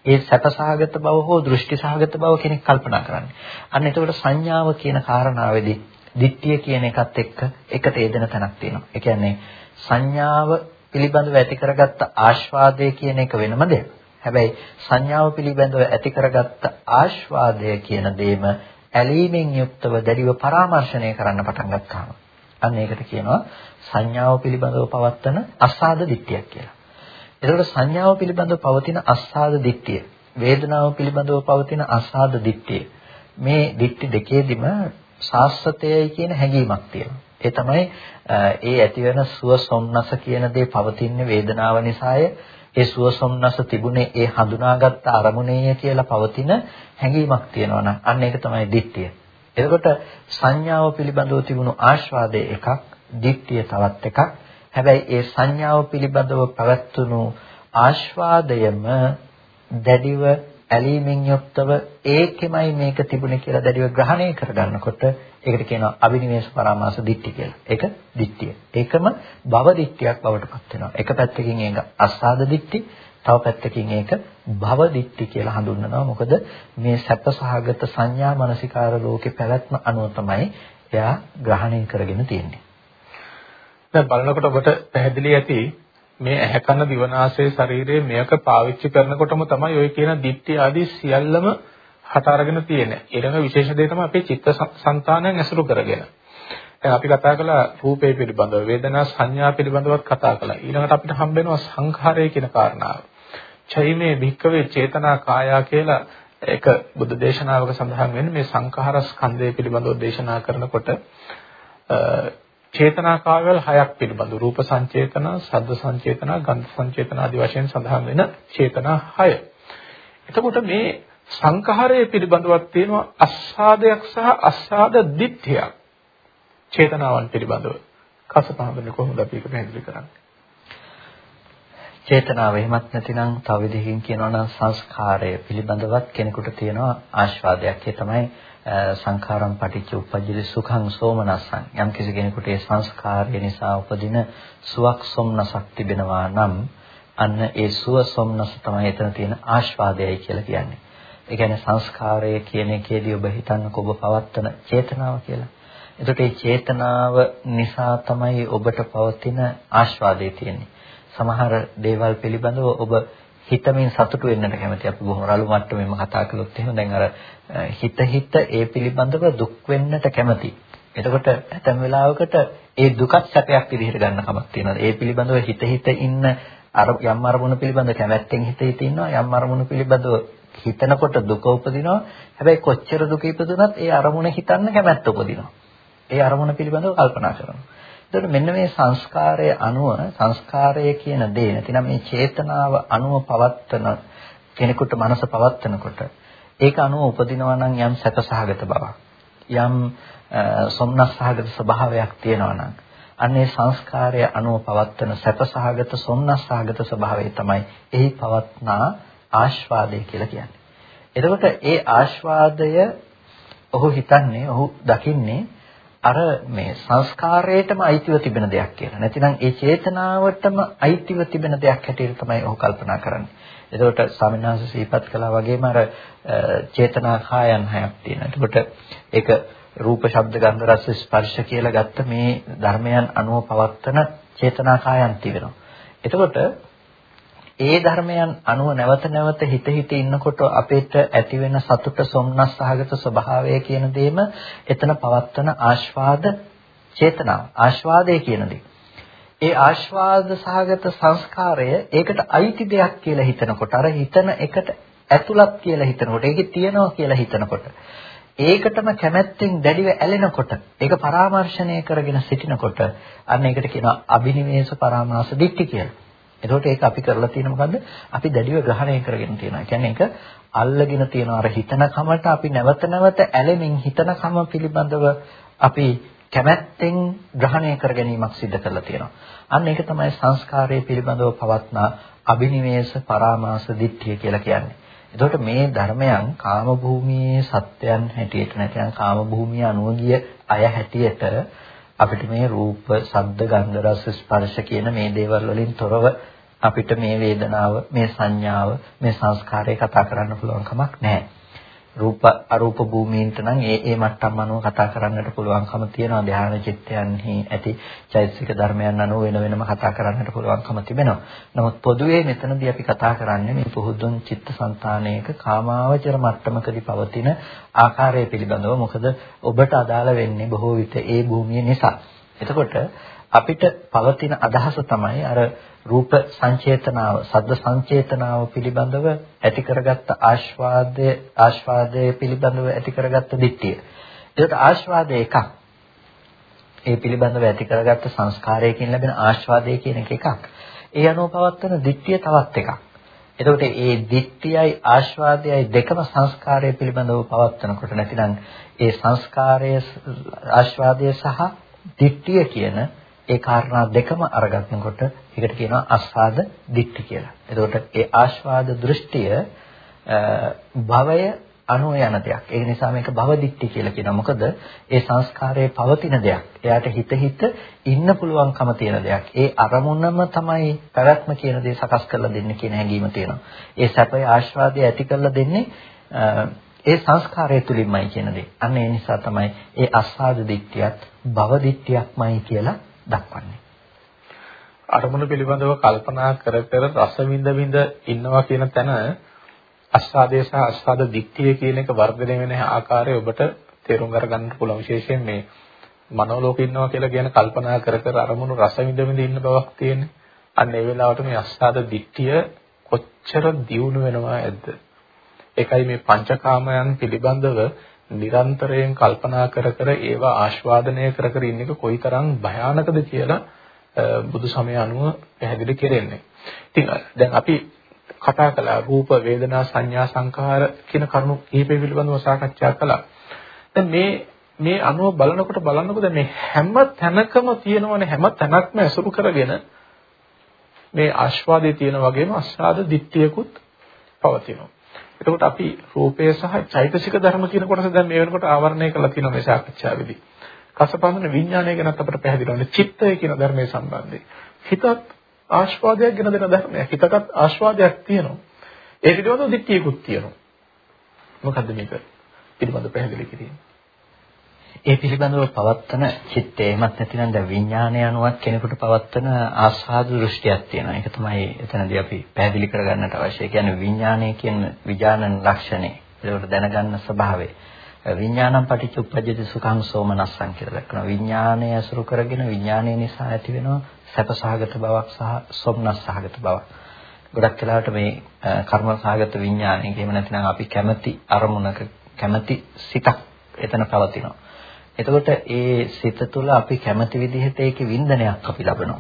ඒ සැපසහගත බව හෝ දෘෂ්ටිසහගත බව කෙනෙක් කල්පනා කරන්නේ. අන්න එතකොට සංඥාව කියන කාරණාවේදී දිට්ඨිය කියන එකත් එක්ක එකට යෙදෙන තැනක් තියෙනවා. ඒ කියන්නේ සංඥාව පිළිබඳව ඇති කරගත්ත ආස්වාදය කියන එක වෙනම දෙයක්. හැබැයි සංඥාව පිළිබඳව ඇති කරගත්ත ආස්වාදය කියන දේම ඇලීමෙන් යුක්තව දැඩිව පරාමර්ශණය කරන්න පටන් ගත්තාම අන්න ඒකට කියනවා සංඥාව පිළිබඳව පවත්තන අසාද දිට්ඨියක් කියලා. එතකොට සංඥාව පිළිබඳව පවතින අසාද දිට්ඨිය, වේදනාව පිළිබඳව පවතින අසාද දිට්ඨිය මේ දිට්ඨි දෙකේදීම සාස්වතයයි කියන හැඟීමක් තියෙනවා. ඒ තමයි ඒ ඇතිවෙන සුව සොම්නස කියන දේ පවතින වේදනාව නිසාය. ඒ සුව සොම්නස තිබුණේ ඒ හඳුනාගත්ත අරමුණේය කියලා පවතින හැඟීමක් තියෙනවා නම් අන්න ඒක තමයි දිට්ඨිය. එතකොට සංඥාව පිළිබඳව තිබුණු ආස්වාදයේ එකක්, දිට්ඨිය තවත් එකක්. හැබැයි ඒ සංඥාව පිළිබඳව පැවැත්වුණු ආස්වාදයම දැඩිව ඇලීමෙන් යුක්තව ඒකෙමයි මේක තිබුණේ කියලා දැඩිව ග්‍රහණය කරගන්නකොට ඒකට කියනවා අවිනිවේෂ පරාමාස දිට්ඨි කියලා. ඒක දිට්ඨිය. ඒකම භව දිට්ඨියක් බවට පත් වෙනවා. එක පැත්තකින් ඒක අස්සාද දිට්ඨි, තව පැත්තකින් ඒක භව දිට්ඨි කියලා හඳුන්වනවා. මොකද මේ සැපසහගත සංඥා මානසිකාර ලෝකේ පැවැත්ම අනුව තමයි එයා ග්‍රහණය කරගෙන තියෙන්නේ. දැන් බලනකොට ඔබට පැහැදිලි ඇති මේ ඇහැ කන දිවනාසය ශරීරය මේක පාවිච්චි කරනකොටම තමයි ඔය කියන ditthi ආදී සියල්ලම හට අරගෙන තියෙන්නේ. ඊළඟ විශේෂ දේ තමයි අපේ චිත්ත සංතානයන් ඇසුරු කරගෙන. දැන් අපි කතා කළා රූපේ පිළිබඳව, වේදනා සංඥා පිළිබඳවත් කතා කළා. ඊළඟට අපිට හම්බ වෙනවා සංඛාරය කියන කාරණාව. චෛමේ භික්කවේ චේතනා කායා කියලා එක බුද්ධ දේශනාවක සඳහන් වෙන්නේ මේ සංඛාර ස්කන්ධය පිළිබඳව දේශනා කරනකොට චේතනා කායවල හයක් පිළිබඳ රූප සංචේතන, ශබ්ද සංචේතන, ගන්ධ සංචේතන ආදී වශයෙන් සඳහන් වෙන චේතනා හය. එතකොට මේ සංඛාරයේ පිළිබඳවක් තියෙනවා අස්සාදයක් සහ අස්සාද දිට්ඨියක්. චේතනාවන් පිළිබඳව. කසපහඳුනේ කොහොමද අපි ඒක පැහැදිලි කරන්නේ? චේතනාව එහෙමත් නැතිනම් තව විදිහකින් කියනවා නම් සංස්කාරය පිළිබඳවත් කෙනෙකුට තියෙනවා ආස්වාදයක්. ඒ තමයි සංඛාරම් පටිච්ච උප්පජ්ජලි සුඛං සෝමනස්සං. යම් කිසි කෙනෙකුට ඒ සංස්කාරය නිසා උපදින සුවක් සොම්නසක් තිබෙනවා නම් අන්න ඒ සුව සොම්නස තමයි එතන තියෙන ආස්වාදයයි කියලා කියන්නේ. ඒ කියන්නේ සංස්කාරය කියන එකේදී ඔබ හිතන්නකො ඔබ පවත්තන චේතනාව කියලා. එතකොට මේ චේතනාව නිසා තමයි ඔබට පවතින ආස්වාදය තියෙන්නේ. සමහර දේවල් පිළිබඳව ඔබ හිතමින් සතුටු වෙන්නට කැමති. අපි බොහොම රළු මට්ටමෙම කතා කළොත් එහෙම දැන් අර හිත හිත ඒ පිළිබඳව දුක් වෙන්නට කැමති. එතකොට ඇතැම් වෙලාවකට ඒ දුකත් සැපයක් විදිහට ගන්න කමක් තියෙනවා. ඒ පිළිබඳව හිත හිත ඉන්න අර යම් අරමුණ පිළිබඳව කැමැත්තෙන් හිත හිත ඉන්නවා. යම් අරමුණ පිළිබඳව හිතනකොට දුක උපදිනවා. හැබැයි කොච්චර දුක ඉපදුනත් ඒ අරමුණ හිතන්න කැමැත්ත උපදිනවා. ඒ අරමුණ පිළිබඳව කල්පනා කරනවා. එතකොට මෙන්න මේ සංස්කාරය අනුව සංස්කාරය කියන දේ නැතිනම් මේ චේතනාව අනුව පවත්තන කෙනෙකුට මනස පවත්තනකොට ඒක අනුව උපදිනවා නම් යම් සැපසහගත බවක් යම් සොම්නස්සහගත ස්වභාවයක් තියෙනවා නම් අන්නේ සංස්කාරය අනුව පවත්තන සැපසහගත සොම්නස්සහගත ස්වභාවය තමයි එහි පවත්නා ආස්වාදය කියලා කියන්නේ. එතකොට ඒ ආස්වාදය ඔහු හිතන්නේ ඔහු දකින්නේ අර මේ සංස්කාරයටම අයිතිව තිබෙන දෙයක් කියලා. නැතිනම් ඒ චේතනාවටම අයිතිව තිබෙන දෙයක් හැටියට තමයි ඔහු කල්පනා කරන්නේ. එතකොට ස්වාමීන් වහන්සේ සිහිපත් කළා වගේම අර චේතනා කායන් හයක් තියෙනවා. එතකොට ඒක රූප, ශබ්ද, ගන්ධ, රස, ස්පර්ශ කියලා ගත්ත මේ ධර්මයන් අනුව පවත්තන චේතනා කායන් තිබෙනවා. එතකොට ඒ ධර්මයන් අනුව නැවත නැවත හිත හිත ඉන්නකොට අපේට ඇති වෙන සතුට සොම්නස් සහගත ස්වභාවය කියන දෙයම එතන පවත්තන ආස්වාද චේතනාව ආස්වාදය කියන දේ. ඒ ආස්වාද සහගත සංස්කාරය ඒකට අයිති දෙයක් කියලා හිතනකොට අර හිතන එකට ඇතුළත් කියලා හිතනකොට ඒකේ තියනවා කියලා හිතනකොට ඒකටම කැමැත්තෙන් දැඩිව ඇලෙනකොට ඒක පරාමර්ශණය කරගෙන සිටිනකොට අන්න ඒකට කියනවා අබිනිවේෂ පරාමාස දිට්ඨි කියලා. එතකොට ඒක අපි කරලා තියෙන මොකද්ද? අපි දැඩිව ග්‍රහණය කරගෙන තියෙනවා. කියන්නේ ඒක අල්ලගෙන තියෙනවා. අර හිතන කමට අපි නැවත නැවත ඇලෙමින් හිතන කම පිළිබඳව අපි කැමැත්තෙන් ග්‍රහණය කර ගැනීමක් සිදු කරලා තියෙනවා. අන්න ඒක තමයි සංස්කාරයේ පිළිබඳව පවත්නා අබිනිවේෂ පරාමාස දිට්ඨිය කියලා කියන්නේ. එතකොට මේ ධර්මයන් කාම භූමියේ සත්‍යයන් හැටියට නැත්නම් කාම භූමිය අනුගිය අය හැටියට අපිට මේ රූප, ශබ්ද, ගන්ධ, රස, ස්පර්ශ කියන මේ දේවල් වලින් තොරව අපිට මේ වේදනාව, මේ සංඥාව, මේ සංස්කාරය කතා කරන්න පුළුවන් කමක් නැහැ. රූප අරූප භූමීන්ට නම් ඒ ඒ මට්ටම් අනුව කතා කරන්නට පුළුවන්කම තියෙනවා ධානය චිත්තයන්හි ඇති චෛතසික ධර්මයන් අනුව වෙන වෙනම කතා කරන්නට පුළුවන්කම තිබෙනවා. නමුත් පොදුවේ මෙතනදී අපි කතා කරන්නේ මේ පුහුදුන් චිත්තසංතානයක කාමාවචර මට්ටමකදී පවතින ආකාරය පිළිබඳව. මොකද ඔබට අදාළ වෙන්නේ බොහෝ විට ඒ භූමිය නිසා. එතකොට අපිට පවතින අදහස තමයි අර රූප සංචේතනාව, සද්ද සංචේතනාව පිළිබඳව ඇති කරගත්ත ආස්වාදය, ආස්වාදය පිළිබඳව ඇති කරගත්ත දිට්ඨිය. ඒකට ආස්වාදය එකක්. ඒ පිළිබඳව ඇති කරගත්ත සංස්කාරයකින් ලැබෙන ආස්වාදය කියන එක එකක්. ඒ අනුව පවත්වන දිට්ඨිය තවත් එකක්. එතකොට ඒ දිට්ඨියයි ආස්වාදයයි දෙකම සංස්කාරය පිළිබඳව පවත්වනකොට නැතිනම් ඒ සංස්කාරය ආස්වාදය සහ දිට්ඨිය කියන ඒ කාරණා දෙකම අරගන්නකොට ඒකට කියනවා ආස්වාද දිට්ඨි කියලා. එතකොට ඒ ආස්වාද දෘෂ්ටිය භවය අනුව යන දෙයක්. ඒ නිසා මේක භව දිට්ඨි කියලා කියනවා. මොකද ඒ සංස්කාරයේ පවතින දෙයක්. එයාට හිත හිත ඉන්න පුළුවන්කම තියෙන දෙයක්. ඒ අරමුණම තමයි පැවැත්ම කියන දේ සකස් කරලා දෙන්නේ කියන හැඟීම තියෙනවා. ඒ සැපය ආස්වාදය ඇති කරලා දෙන්නේ ඒ සංස්කාරය තුලින්මයි කියන දේ. අන්න ඒ නිසා තමයි ඒ අස්වාද දිට්ඨියත් භව දිට්ඨියක්මයි කියලා දක්වන්නේ. අරමුණ පිළිබඳව කල්පනා කර කර රස විඳ විඳ ඉන්නවා කියන තැන අස්වාදයේ සහ අස්වාද දික්තිය කියන එක වර්ධනය වෙන ආකාරය ඔබට තේරුම් අරගන්න පුළුවන් විශේෂයෙන් මේ මනෝලෝකෙ ඉන්නවා කියලා කියන කල්පනා කර කර අරමුණු රස විඳ විඳ ඉන්න බවක් තියෙන්නේ. අන්න ඒ වෙලාවට මේ අස්වාද දික්තිය කොච්චර දියුණු වෙනවා ඇද්ද? ඒකයි මේ පංචකාමයන් පිළිබඳව නිරන්තරයෙන් කල්පනා කර කර ඒවා ආස්වාදනය කර කර ඉන්න එක කොයිතරම් භයානකද කියලා බුදු සමය අනුව පැහැදිලි කෙරෙන්නේ. ඉතින් දැන් අපි කතා කළා රූප වේදනා සංඥා සංඛාර කියන කරුණු කිහිපය පිළිබඳව සාකච්ඡා කළා. දැන් මේ මේ අනුව බලනකොට බලනකොට මේ හැම තැනකම තියෙනවනේ හැම තැනක්ම ඇසුරු කරගෙන මේ ආස්වාදයේ තියෙන වගේම ආස්වාද දිට්ඨියකුත් පවතිනවා. එතකොට අපි රූපය සහ චෛතසික ධර්ම කියන කොටස දැන් මේ වෙනකොට ආවරණය කරලා තියෙනවා මේ සාකච්ඡාවේදී. කසපන්දන විඥානය ගැනත් අපිට පැහැදිලි වෙනවා. චිත්තය කියන ධර්මයේ සම්බන්ධයෙන්. හිතත් ආස්වාදයක් ගැන දෙන ධර්මයක්. හිතකත් ආස්වාදයක් තියෙනවා. ඒ පිළිබඳව දිට්ඨියකුත් තියෙනවා. මොකද්ද මේක? පිළිබඳව පැහැදිලි කිරීම. ඒ පිළිබඳව පවත්තන චිත්තය එමත් නැතිනම් දැන් විඥානය අනුවත් කෙනෙකුට පවත්තන ආස්වාද දෘෂ්ටියක් තියෙනවා. ඒක තමයි එතනදී අපි පැහැදිලි කරගන්නට අවශ්‍ය. ඒ කියන්නේ විඥානය කියන විඥානන ලක්ෂණය. ඒකට දැනගන්න ස්වභාවය. විඥානම් පටිච්චුප්පජ්ජති සුඛං සෝමනස්සං කියලා දක්වනවා. විඥානය අසුරු කරගෙන විඥානය නිසා ඇති වෙනවා සැපසහගත බවක් සහ සොම්නස්සහගත බවක්. ගොඩක් වෙලාවට මේ කර්මසහගත විඥානය එහෙම නැත්නම් අපි කැමැති අරමුණක කැමැති සිතක් එතන පවතිනවා. එතකොට ඒ සිත තුළ අපි කැමති විදිහට ඒකේ වින්දනයක් අපි ලබනවා.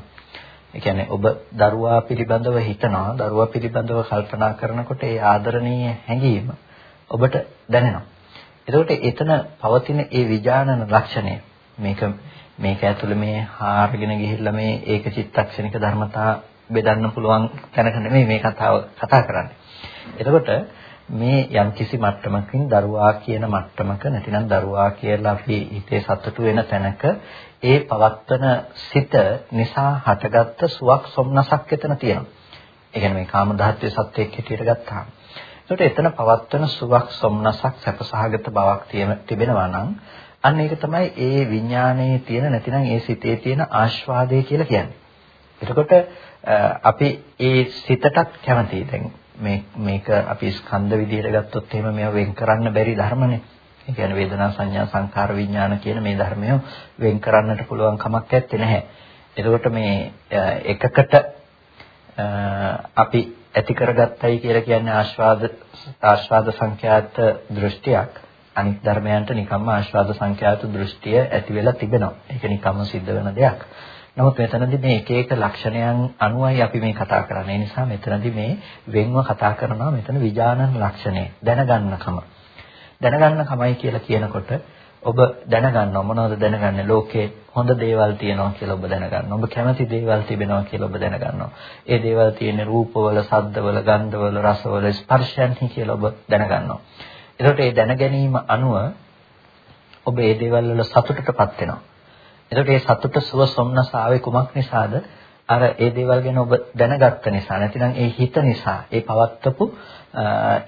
ඒ කියන්නේ ඔබ දරුවා පිළිබඳව හිතනවා, දරුවා පිළිබඳව කල්පනා කරනකොට ඒ ආදරණීය හැඟීම ඔබට දැනෙනවා. එතකොට එතන පවතින ඒ විඥානන ලක්ෂණය මේක මේක ඇතුළේ මේ හාරගෙන ගිහිල්ලා මේ ඒක චිත්තක්ෂණික ධර්මතා බෙදන්න පුළුවන් තැනක නෙමෙයි මේ කතාව කතා කරන්නේ. එතකොට මේ යම්කිසි මට්ටමකින් දරුවා කියන මට්ටමක නැතිනම් දරුවා කියලා අපි හිතේ සතුටු වෙන තැනක ඒ පවත්තන සිත නිසා හටගත්ත සුවක් සොම්නසක් එතන තියෙනවා. ඒ කියන්නේ මේ කාම ධාත්වයේ සත්‍යයක් හැටියට ගත්තාම. ඒකට එතන පවත්තන සුවක් සොම්නසක් සැපසහගත බවක් තියෙන තිබෙනවා නම් අන්න ඒක තමයි ඒ විඥානයේ තියෙන නැතිනම් ඒ සිතේ තියෙන ආස්වාදය කියලා කියන්නේ. එතකොට අපි ඒ සිතටත් කැමතියි. දැන් මේ මේක අපි ස්කන්ධ විදිහට ගත්තොත් එහෙම මේවා වෙන් කරන්න බැරි ධර්මනේ. ඒ කියන්නේ වේදනා සංඥා සංකාර විඥාන කියන මේ ධර්මය වෙන් කරන්නට පුළුවන් කමක් නැත්තේ නැහැ. එතකොට මේ එකකට අපි ඇති කරගත්තයි කියලා කියන්නේ ආස්වාද ආස්වාද සංඛ්‍යාත දෘෂ්ටියක්. අනිත් ධර්මයන්ට නිකම්ම ආස්වාද සංඛ්‍යාත දෘෂ්ටිය ඇති වෙලා තිබෙනවා. ඒක නිකම්ම සිද්ධ වෙන දෙයක්. නමුත් මෙතනදී මේ එක එක ලක්ෂණයන් අනුවයි අපි මේ කතා කරන්නේ. ඒ නිසා මෙතනදී මේ වෙන්ව කතා කරනවා මෙතන විඥානන ලක්ෂණය දැනගන්නකම. දැනගන්නකමයි කියලා කියනකොට ඔබ දැනගන්නවා මොනවද දැනගන්නේ ලෝකේ හොඳ දේවල් තියෙනවා කියලා ඔබ දැනගන්නවා. ඔබ කැමති දේවල් තිබෙනවා කියලා ඔබ දැනගන්නවා. ඒ දේවල් තියෙන්නේ රූපවල, ශබ්දවල, ගන්ධවල, රසවල, ස්පර්ශයන්හි කියලා ඔබ දැනගන්නවා. එතකොට මේ දැනගැනීම අනුව ඔබ මේ දේවල් වල සතුටටපත් වෙනවා. එතකොට මේ සතුට සුව සොම්නස ආවේ කුමක් නිසාද? අර ඒ දේවල් ගැන ඔබ දැනගත්ත නිසා නැතිනම් ඒ හිත නිසා ඒ පවත්වපු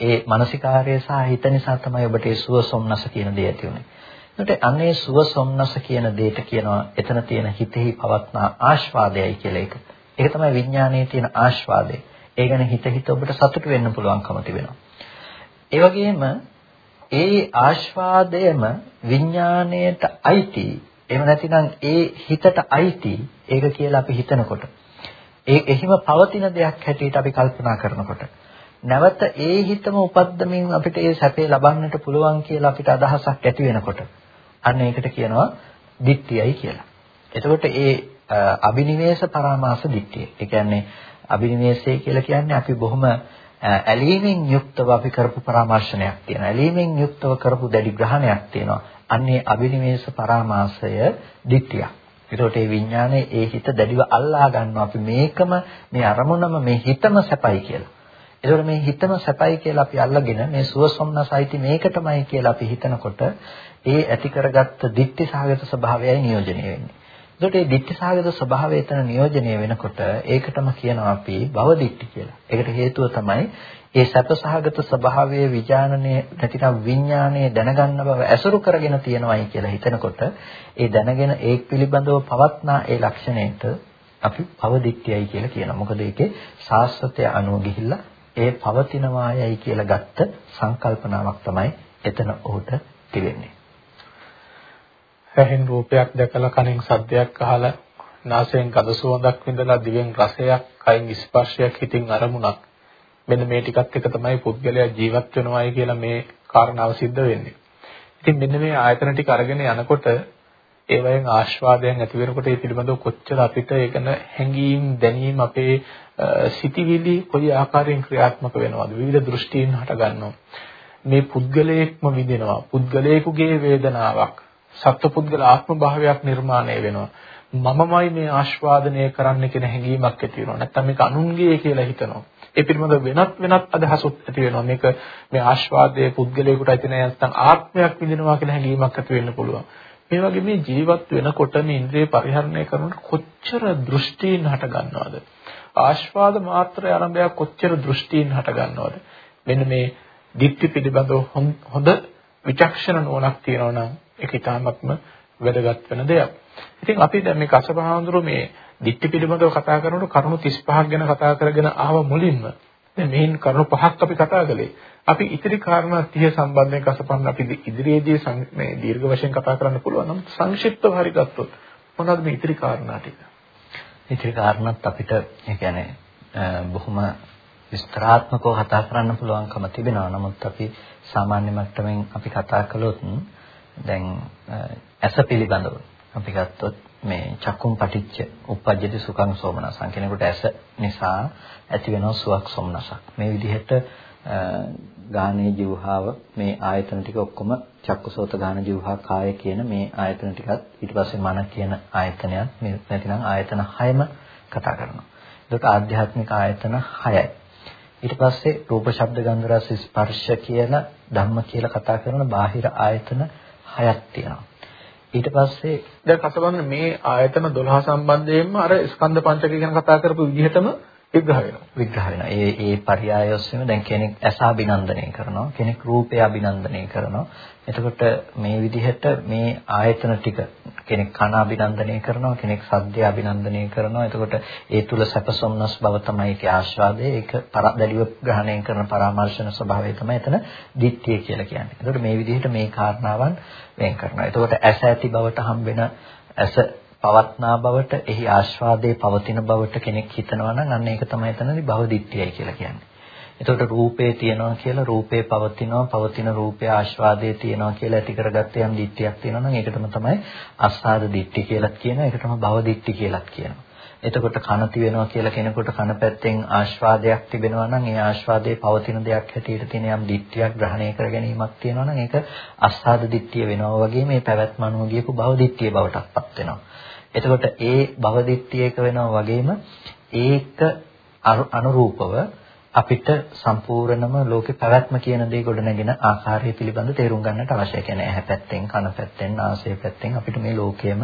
ඒ මානසිකාර්යය සහ හිත නිසා තමයි ඔබට ඒ සුව සොම්නස කියන දේ ඇති වුනේ. එතකොට අන්නේ සුව සොම්නස කියන දෙයට කියනවා එතන තියෙන හිතෙහි පවත්නා ආස්වාදයයි කියලා එක. ඒක තමයි විඥානයේ තියෙන ආස්වාදය. ඒ ගැන හිත හිත ඔබට සතුට වෙන්න පුළුවන්කම තිබෙනවා. ඒ වගේම ඒ ආස්වාදයම විඥාණයට අයිති එහෙම නැතිනම් ඒ හිතට අයිති ඒක කියලා අපි හිතනකොට ඒ එහිම පවතින දෙයක් හැටියට අපි කල්පනා කරනකොට නැවත ඒ හිතම උපද්දමින් අපිට ඒ සැපේ ලබන්නට පුළුවන් කියලා අපිට අදහසක් ඇති වෙනකොට අන්න ඒකට කියනවා දිට්ඨියයි කියලා. එතකොට ඒ අබිනිවේෂ පරාමාස දිට්ඨිය. ඒ කියන්නේ අබිනිවේෂය කියලා කියන්නේ අපි බොහොම ඇලීමෙන් යුක්තව අපි කරපු පරාමර්ශනයක් තියෙනවා. ඇලීමෙන් යුක්තව කරපු දැඩි ග්‍රහණයක් තියෙනවා. අන්නේ අබිනිවේෂ පරාමාසය දිට්ඨිය. ඒකට ඒ විඥානේ ඒ හිත දැඩිව අල්ලා ගන්නවා අපි මේකම මේ අරමුණම මේ හිතම සැපයි කියලා. ඒකට මේ හිතම සැපයි කියලා අපි අල්ලගෙන මේ සුවසොම්නසයිති මේකටමයි කියලා අපි හිතනකොට ඒ ඇති කරගත්ත දිට්ඨි සහගත ස්වභාවයයි නියෝජනය වෙන්නේ. ඒකට මේ දිට්ඨි සහගත ස්වභාවය එතන නියෝජනය වෙනකොට ඒකටම කියනවා අපි භව දිට්ඨි කියලා. ඒකට හේතුව තමයි ඒ සැපසහගත ස්වභාවයේ විඥානනයේ නැතිනම් විඥානයේ දැනගන්න බව ඇසුරු කරගෙන තියෙනවයි කියලා හිතනකොට ඒ දැනගෙන ඒ පිළිබඳව පවත්නා ඒ ලක්ෂණයට අපි පවදිට්ඨියයි කියලා කියනවා. මොකද ඒකේ සාස්වතය අනුව ගිහිල්ලා ඒ පවතිනවායයි කියලා ගත්ත සංකල්පනාවක් තමයි එතන ඔහුට තිබෙන්නේ. ඇහෙන් රූපයක් දැකලා කනෙන් සද්දයක් අහලා නාසයෙන් ගඳ සුවඳක් විඳලා දිවෙන් රසයක් කයින් ස්පර්ශයක් හිතින් අරමුණක් මෙන්න මේ ටිකත් එක තමයි පුද්ගලයා ජීවත් වෙනවායි කියලා මේ කාරණාව सिद्ध වෙන්නේ. ඉතින් මෙන්න මේ ආයතන ටික අරගෙන යනකොට ඒ වයින් ආස්වාදයන් ඇති වෙනකොට ඒ පිළිබඳව කොච්චර අපිට ඒකන හැඟීම් දැනීම් අපේ සිටිවිලි කොයි ආකාරයෙන් ක්‍රියාත්මක වෙනවද විවිධ දෘෂ්ටීන් හට ගන්නවා මේ පුද්ගලයෙක්ම විඳිනවා පුද්ගලයෙකුගේ වේදනාවක් සත්පුද්ගල ආත්ම භාවයක් නිර්මාණය වෙනවා. මමමයි මේ ආස්වාදනය කරන්න කියන හැඟීමක් ඇති වෙනවා. නැත්නම් මේක අනුන්ගේ කියලා හිතනවා. ඒ පිළිබඳව වෙනත් වෙනත් අදහසුත් ඇති වෙනවා. මේක මේ ආස්වාදයේ පුද්ගලයාට ඇති නැත්නම් ආත්මයක් විඳිනවා කියන හැඟීමක් ඇති වෙන්න පුළුවන්. මේ වගේ මේ ජීවත් වෙනකොට මේ ඉන්ද්‍රිය පරිහරණය කරනකොට කොච්චර දෘෂ්ටීන් හට ගන්නවද? ආස්වාද මාත්‍ර ආරම්භය කොච්චර දෘෂ්ටීන් හට ගන්නවද? මෙන්න මේ ditthi පිළිබඳව හොඳ විචක්ෂණ නුවණක් තියෙනවා නම් ඒක ඊටාත්ම වැදගත් වෙන දෙයක්. ඉතින් අපි දැන් මේ කසපහඳුරු මේ ditthi පිළිබඳව කතා කරනකොට කරුණු 35ක් ගැන කතා කරගෙන ආව මුලින්ම දැන් මේන් කරුණු පහක් අපි කතා කළේ. අපි ඉතිරි කාරණා 30 සම්බන්ධයෙන් කසපහන් අපි ඉදිරියේදී මේ දීර්ඝ වශයෙන් කතා කරන්න පුළුවන්. නමුත් සංක්ෂිප්තව හරි ගත්තොත් මොනවද මේ ඉතිරි කාරණා ටික? ඉතිරි කාරණාත් අපිට ඒ කියන්නේ බොහොම විස්තරාත්මකව කතා කරන්න පුළුවන්කම තිබෙනවා. නමුත් අපි සාමාන්‍ය මට්ටමින් අපි කතා කළොත් දැන් ඇස පිළිබඳව අපි ගත්තොත් මේ චක්කුම් පටිච්ච උප්පජ්ජති සුඛං සෝමනසං කෙනෙකුට ඇස නිසා ඇති වෙන සුවක් සොම්නසක්. මේ විදිහට ගානේ ජීවහාව මේ ආයතන ටික ඔක්කොම චක්කුසෝත ගාන ජීවහා කාය කියන මේ ආයතන ටිකත් ඊට පස්සේ මන කියන ආයතනයත් මේ නැතිනම් ආයතන 6ම කතා කරනවා. ඒකට ආධ්‍යාත්මික ආයතන 6යි. ඊට පස්සේ රූප ශබ්ද ගන්ධ රස ස්පර්ශ කියන ධම්ම කියලා කතා කරන බාහිර ආයතන හයක් තියෙනවා. ඊට පස්සේ දැන් කසබන්න මේ ආයතන 12 සම්බන්ධයෙන්ම අර ස්කන්ධ පංචකය ගැන කතා කරපු විදිහටම විග්‍රහ වෙනවා. විග්‍රහ වෙනවා. ඒ ඒ පරයය ඔස්සේම දැන් කෙනෙක් ඇස අභිනන්දනය කරනවා. කෙනෙක් රූපය අභිනන්දනය කරනවා. එතකොට මේ විදිහට මේ ආයතන ටික කෙනෙක් කන අභිනන්දනය කරනවා, කෙනෙක් සද්දය අභිනන්දනය කරනවා. එතකොට ඒ තුල සැපසොම්නස් බව තමයි ඒකේ ආස්වාදය. ඒක පරදලිව ග්‍රහණය කරන පරාමර්ශන ස්වභාවය තමයි එතන දිට්ඨිය කියලා කියන්නේ. එතකොට මේ විදිහට මේ කාරණාවන් වෙන් කරනවා. එතකොට ඇස ඇති බවට හම්බෙන ඇස පවත්නා බවට එහි ආස්වාදයේ පවතින බවට කෙනෙක් හිතනවා නම් අන්න ඒක තමයි එතනදී භවදිත්‍යයි කියලා කියන්නේ. එතකොට රූපේ තියනවා කියලා රූපේ පවතිනවා පවතින රූපේ ආස්වාදයේ තියනවා කියලා ඇති කරගත්ත යම් දිට්ඨියක් තියෙනවා නම් ඒකටම තමයි අස්සාද දිට්ඨි කියලාත් කියනවා ඒකටම භවදිට්ඨි කියලාත් කියනවා. එතකොට කන තියනවා කියලා කෙනෙකුට කන පැත්තෙන් ආස්වාදයක් තිබෙනවා නම් ඒ ආස්වාදයේ පවතින දෙයක් හැටියට තියෙන යම් දිට්ඨියක් ග්‍රහණය කර ගැනීමක් තියෙනවා නම් ඒක අස්සාද දිට්ඨිය වෙනවා වගේ මේ පැවැත්ම අනුව ගියපු භවදිට්ඨිය බවටත්පත් වෙනවා. එතකොට ඒ භවදිත්‍යයක වෙනවා වගේම ඒක අනුරූපව අපිට සම්පූර්ණම ලෝකේ පැවැත්ම කියන දේ ගොඩනගෙන ආකාරය පිළිබඳ තේරුම් ගන්නට අවශ්‍යයි. කියන්නේ ඇහැ පැත්තෙන්, කන පැත්තෙන්, නාසය පැත්තෙන් අපිට මේ ලෝකයේම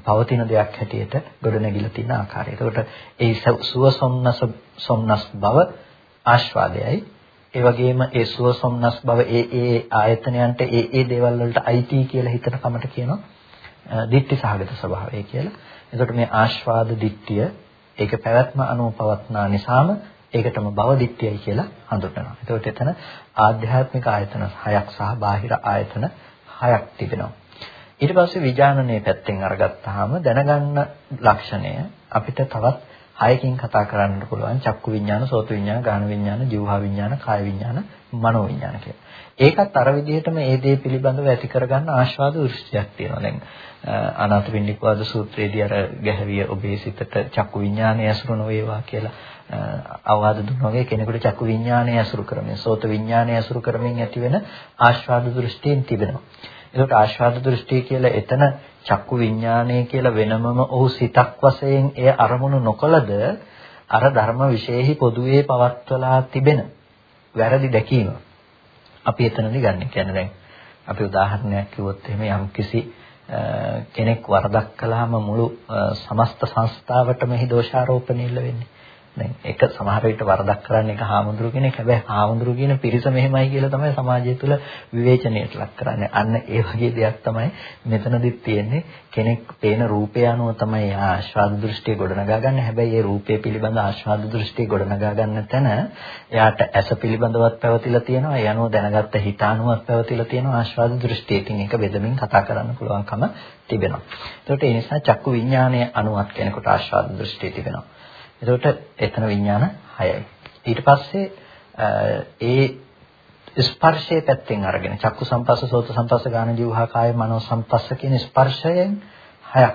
පවතින දෙයක් හැටියට ගොඩනැගිලා තියෙන ආකාරය. එතකොට ඒ සුව සොම්නස සොම්නස් බව ආස්වාදයයි. ඒ වගේම ඒ සුව සොම්නස් බව ඒ ඒ ආයතනයන්ට ඒ ඒ දේවල් වලට අයිති කියලා හිතන කමට කියනවා දිට්ඨි සහගත ස්වභාවය කියලා. එතකොට මේ ආස්වාද දිට්ඨිය ඒක පැවැත්ම අනුව පවත්නා නිසාම ඒකටම භව දිට්ඨියයි කියලා හඳුන්වනවා. එතකොට එතන ආධ්‍යාත්මික ආයතන 6ක් සහ බාහිර ආයතන 6ක් තිබෙනවා. ඊට පස්සේ විඥානනයේ පැත්තෙන් අරගත්තාම දැනගන්න ලක්ෂණය අපිට තවත් හයකින් කතා කරන්න පුළුවන් චක්කු විඥාන, සෝත විඥාන, ගාන විඥාන, જીවහා විඥාන, කාය විඥාන, මනෝ විඥාන කියලා. ඒකත් අර විදිහටම ඒ දේ පිළිබඳව ඇති කරගන්න ආශාද දෘෂ්ටියක් තියෙනවා. දැන් අනාථපිණ්ඩික වාද සූත්‍රයේදී අර ගැහවිය ඔබේ සිතට චක්කු විඥානය ඇසුරු නොවේවා කියලා අවවාද දුන්නා වගේ කෙනෙකුට චක්කු විඥානය ඇසුරු කරමින් සෝත විඥානය ඇසුරු කරමින් ඇතිවෙන ආශාද දෘෂ්ටියෙන් තිබෙනවා. ඒකට ආශාද දෘෂ්ටිය කියලා එතන චක්කු විඥානය කියලා වෙනමම ඔහු සිතක් වශයෙන් එය අරමුණු නොකලද අර ධර්ම විශේෂෙහි පොදුවේ පවත්වලා තිබෙන වැරදි දැකීම අපි එතනදී ගන්න. කියන්නේ දැන් අපි උදාහරණයක් කිව්වොත් එහෙම යම්කිසි කෙනෙක් වරදක් කළාම මුළු සමස්ත සංස්ථාවටම හි දෝෂාරෝපණය වෙන්නේ. දැන් එක සමහර විට වරදක් කරන්නේ එක හාමුදුරු කෙනෙක්. හැබැයි හාමුදුරු කියන පිරිස මෙහෙමයි කියලා තමයි සමාජය තුළ විවේචනයට ලක් කරන්නේ. අන්න ඒ වගේ දෙයක් තමයි මෙතනදිත් තියෙන්නේ. කෙනෙක් පේන රූපය අනුව තමයි ආස්වාද දෘෂ්ටිය ගොඩනගා ගන්න. හැබැයි ඒ රූපය පිළිබඳ ආස්වාද දෘෂ්ටිය ගොඩනගා ගන්න තැන එයාට ඇස පිළිබඳවත් පැවතිලා තියෙනවා. ඒ අනුව දැනගත්ත හිත අනුවත් පැවතිලා තියෙනවා ආස්වාද දෘෂ්ටියකින් එක බෙදමින් කතා කරන්න පුළුවන්කම තිබෙනවා. ඒකට ඒ නිසා චක්කු විඥානයේ අනුවත් කෙනෙකුට ආස්වාද දෘෂ්ටිය තිබෙනවා. එතකොට එතන විඥාන 6යි. ඊට පස්සේ ඒ ස්පර්ශයේ පැත්තෙන් අරගෙන චක්කු සම්පස්ස සෝත සම්පස්ස ගාන ජීවහා කාය මනෝ සම්පස්ස කියන ස්පර්ශයෙන් හයක්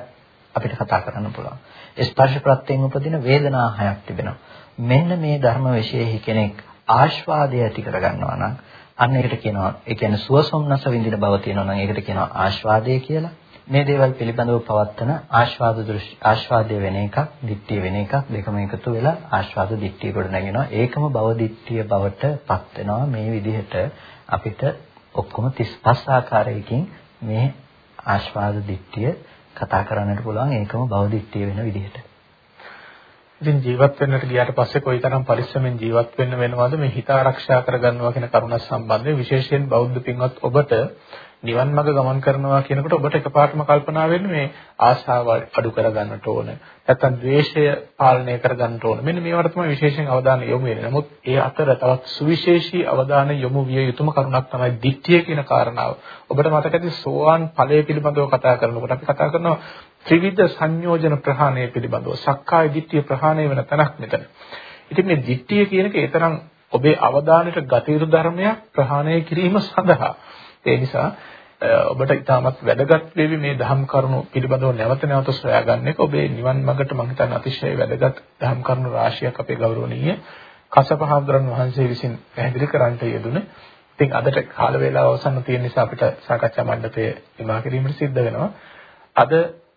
අපිට කතා කරන්න පුළුවන්. ස්පර්ශ ප්‍රත්‍යයෙන් උපදින වේදනා හයක් තිබෙනවා. මෙන්න මේ ධර්ම විශේෂෙහි කෙනෙක් ආස්වාදය ඇති කර ගන්නවා නම් අන්න ඒකට කියනවා ඒ කියන්නේ සුවසොම්නස විඳින බව තියෙනවා නම් ඒකට කියනවා ආස්වාදය කියලා. මේ දේවල් පිළිබඳව පවත්තන ආස්වාද දෘෂ්ටි ආස්වාදය වෙන එකක්, දිට්ඨිය වෙන එකක් දෙකම එකතු වෙලා ආස්වාද දිට්ඨිය කොට නැගෙනවා. ඒකම භව දිට්ඨිය බවට පත් වෙනවා මේ විදිහට අපිට ඔක්කොම 35 ආකාරයකින් මේ ආස්වාද දිට්ඨිය කතා කරන්නට පුළුවන් ඒකම භව දිට්ඨිය වෙන විදිහට. ඉතින් ජීවත් වෙන්නට ගියාට පස්සේ කොයිතරම් පරිස්සමෙන් ජීවත් වෙන්න වෙනවද මේ හිත ආරක්ෂා කරගන්නවා කියන කරුණ සම්බන්ධයෙන් විශේෂයෙන් බෞද්ධ පින්වත් ඔබට නිවන් මඟ ගමන් කරනවා කියනකොට ඔබට එකපාරටම කල්පනා වෙන්නේ මේ ආශාව අඩු කරගන්නට ඕන. නැත්තම් ද්වේෂය පාලනය කරගන්නට ඕන. මෙන්න මේවට තමයි විශේෂයෙන් අවධානය යොමු වෙන්නේ. නමුත් ඒ අතර තවත් සුවිශේෂී අවධානය යොමු විය යුතුම කරුණක් තමයි දිට්ඨිය කියන කාරණාව. ඔබට මතක ඇති සෝවාන් ඵලය පිළිබඳව කතා කරනකොට අපි කතා කරනවා ත්‍රිවිධ සංයෝජන ප්‍රහාණය පිළිබඳව. සක්කාය දිට්ඨිය ප්‍රහාණය වෙන තැනක් මෙතන. ඉතින් මේ දිට්ඨිය කියන එක ඒ තරම් ඔබේ අවධානයට ගත යුතු ධර්මයක් ප්‍රහාණය කිරීම සඳහා ඒ නිසා ඔබට ඉතාමත් වැදගත් වේවි මේ ධම් කරුණු පිළිබඳව නැවත නැවත සොයාගන්න එක ඔබේ නිවන් මාර්ගට මම හිතන්නේ අතිශය වැදගත් ධම් කරුණු රාශියක් අපේ ගෞරවනීය කසපහඳුරන් වහන්සේ විසින් පැහැදිලි කරන්නට යෙදුනේ. ඉතින් අදට කාල වේලාව අවසන් තියෙන නිසා අපිට සාකච්ඡා මණ්ඩපය නිමා කිරීමට සිද්ධ වෙනවා. අද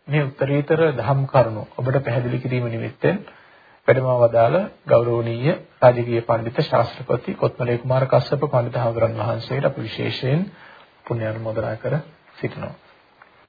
මේ උත්තරීතර ධම් කරුණු ඔබට පැහැදිලි කිරීම නිමිත්තෙන් වැඩම වදාළ ගෞරවනීය රාජකීය පඬිතුක ශාස්ත්‍රපති කොත්මලේ කුමාර කස්සප පඬිතුක හඳුරන් වහන්සේට අපි විශේෂයෙන් පුණ්‍යානුමෝදනා කර සිටිනවා.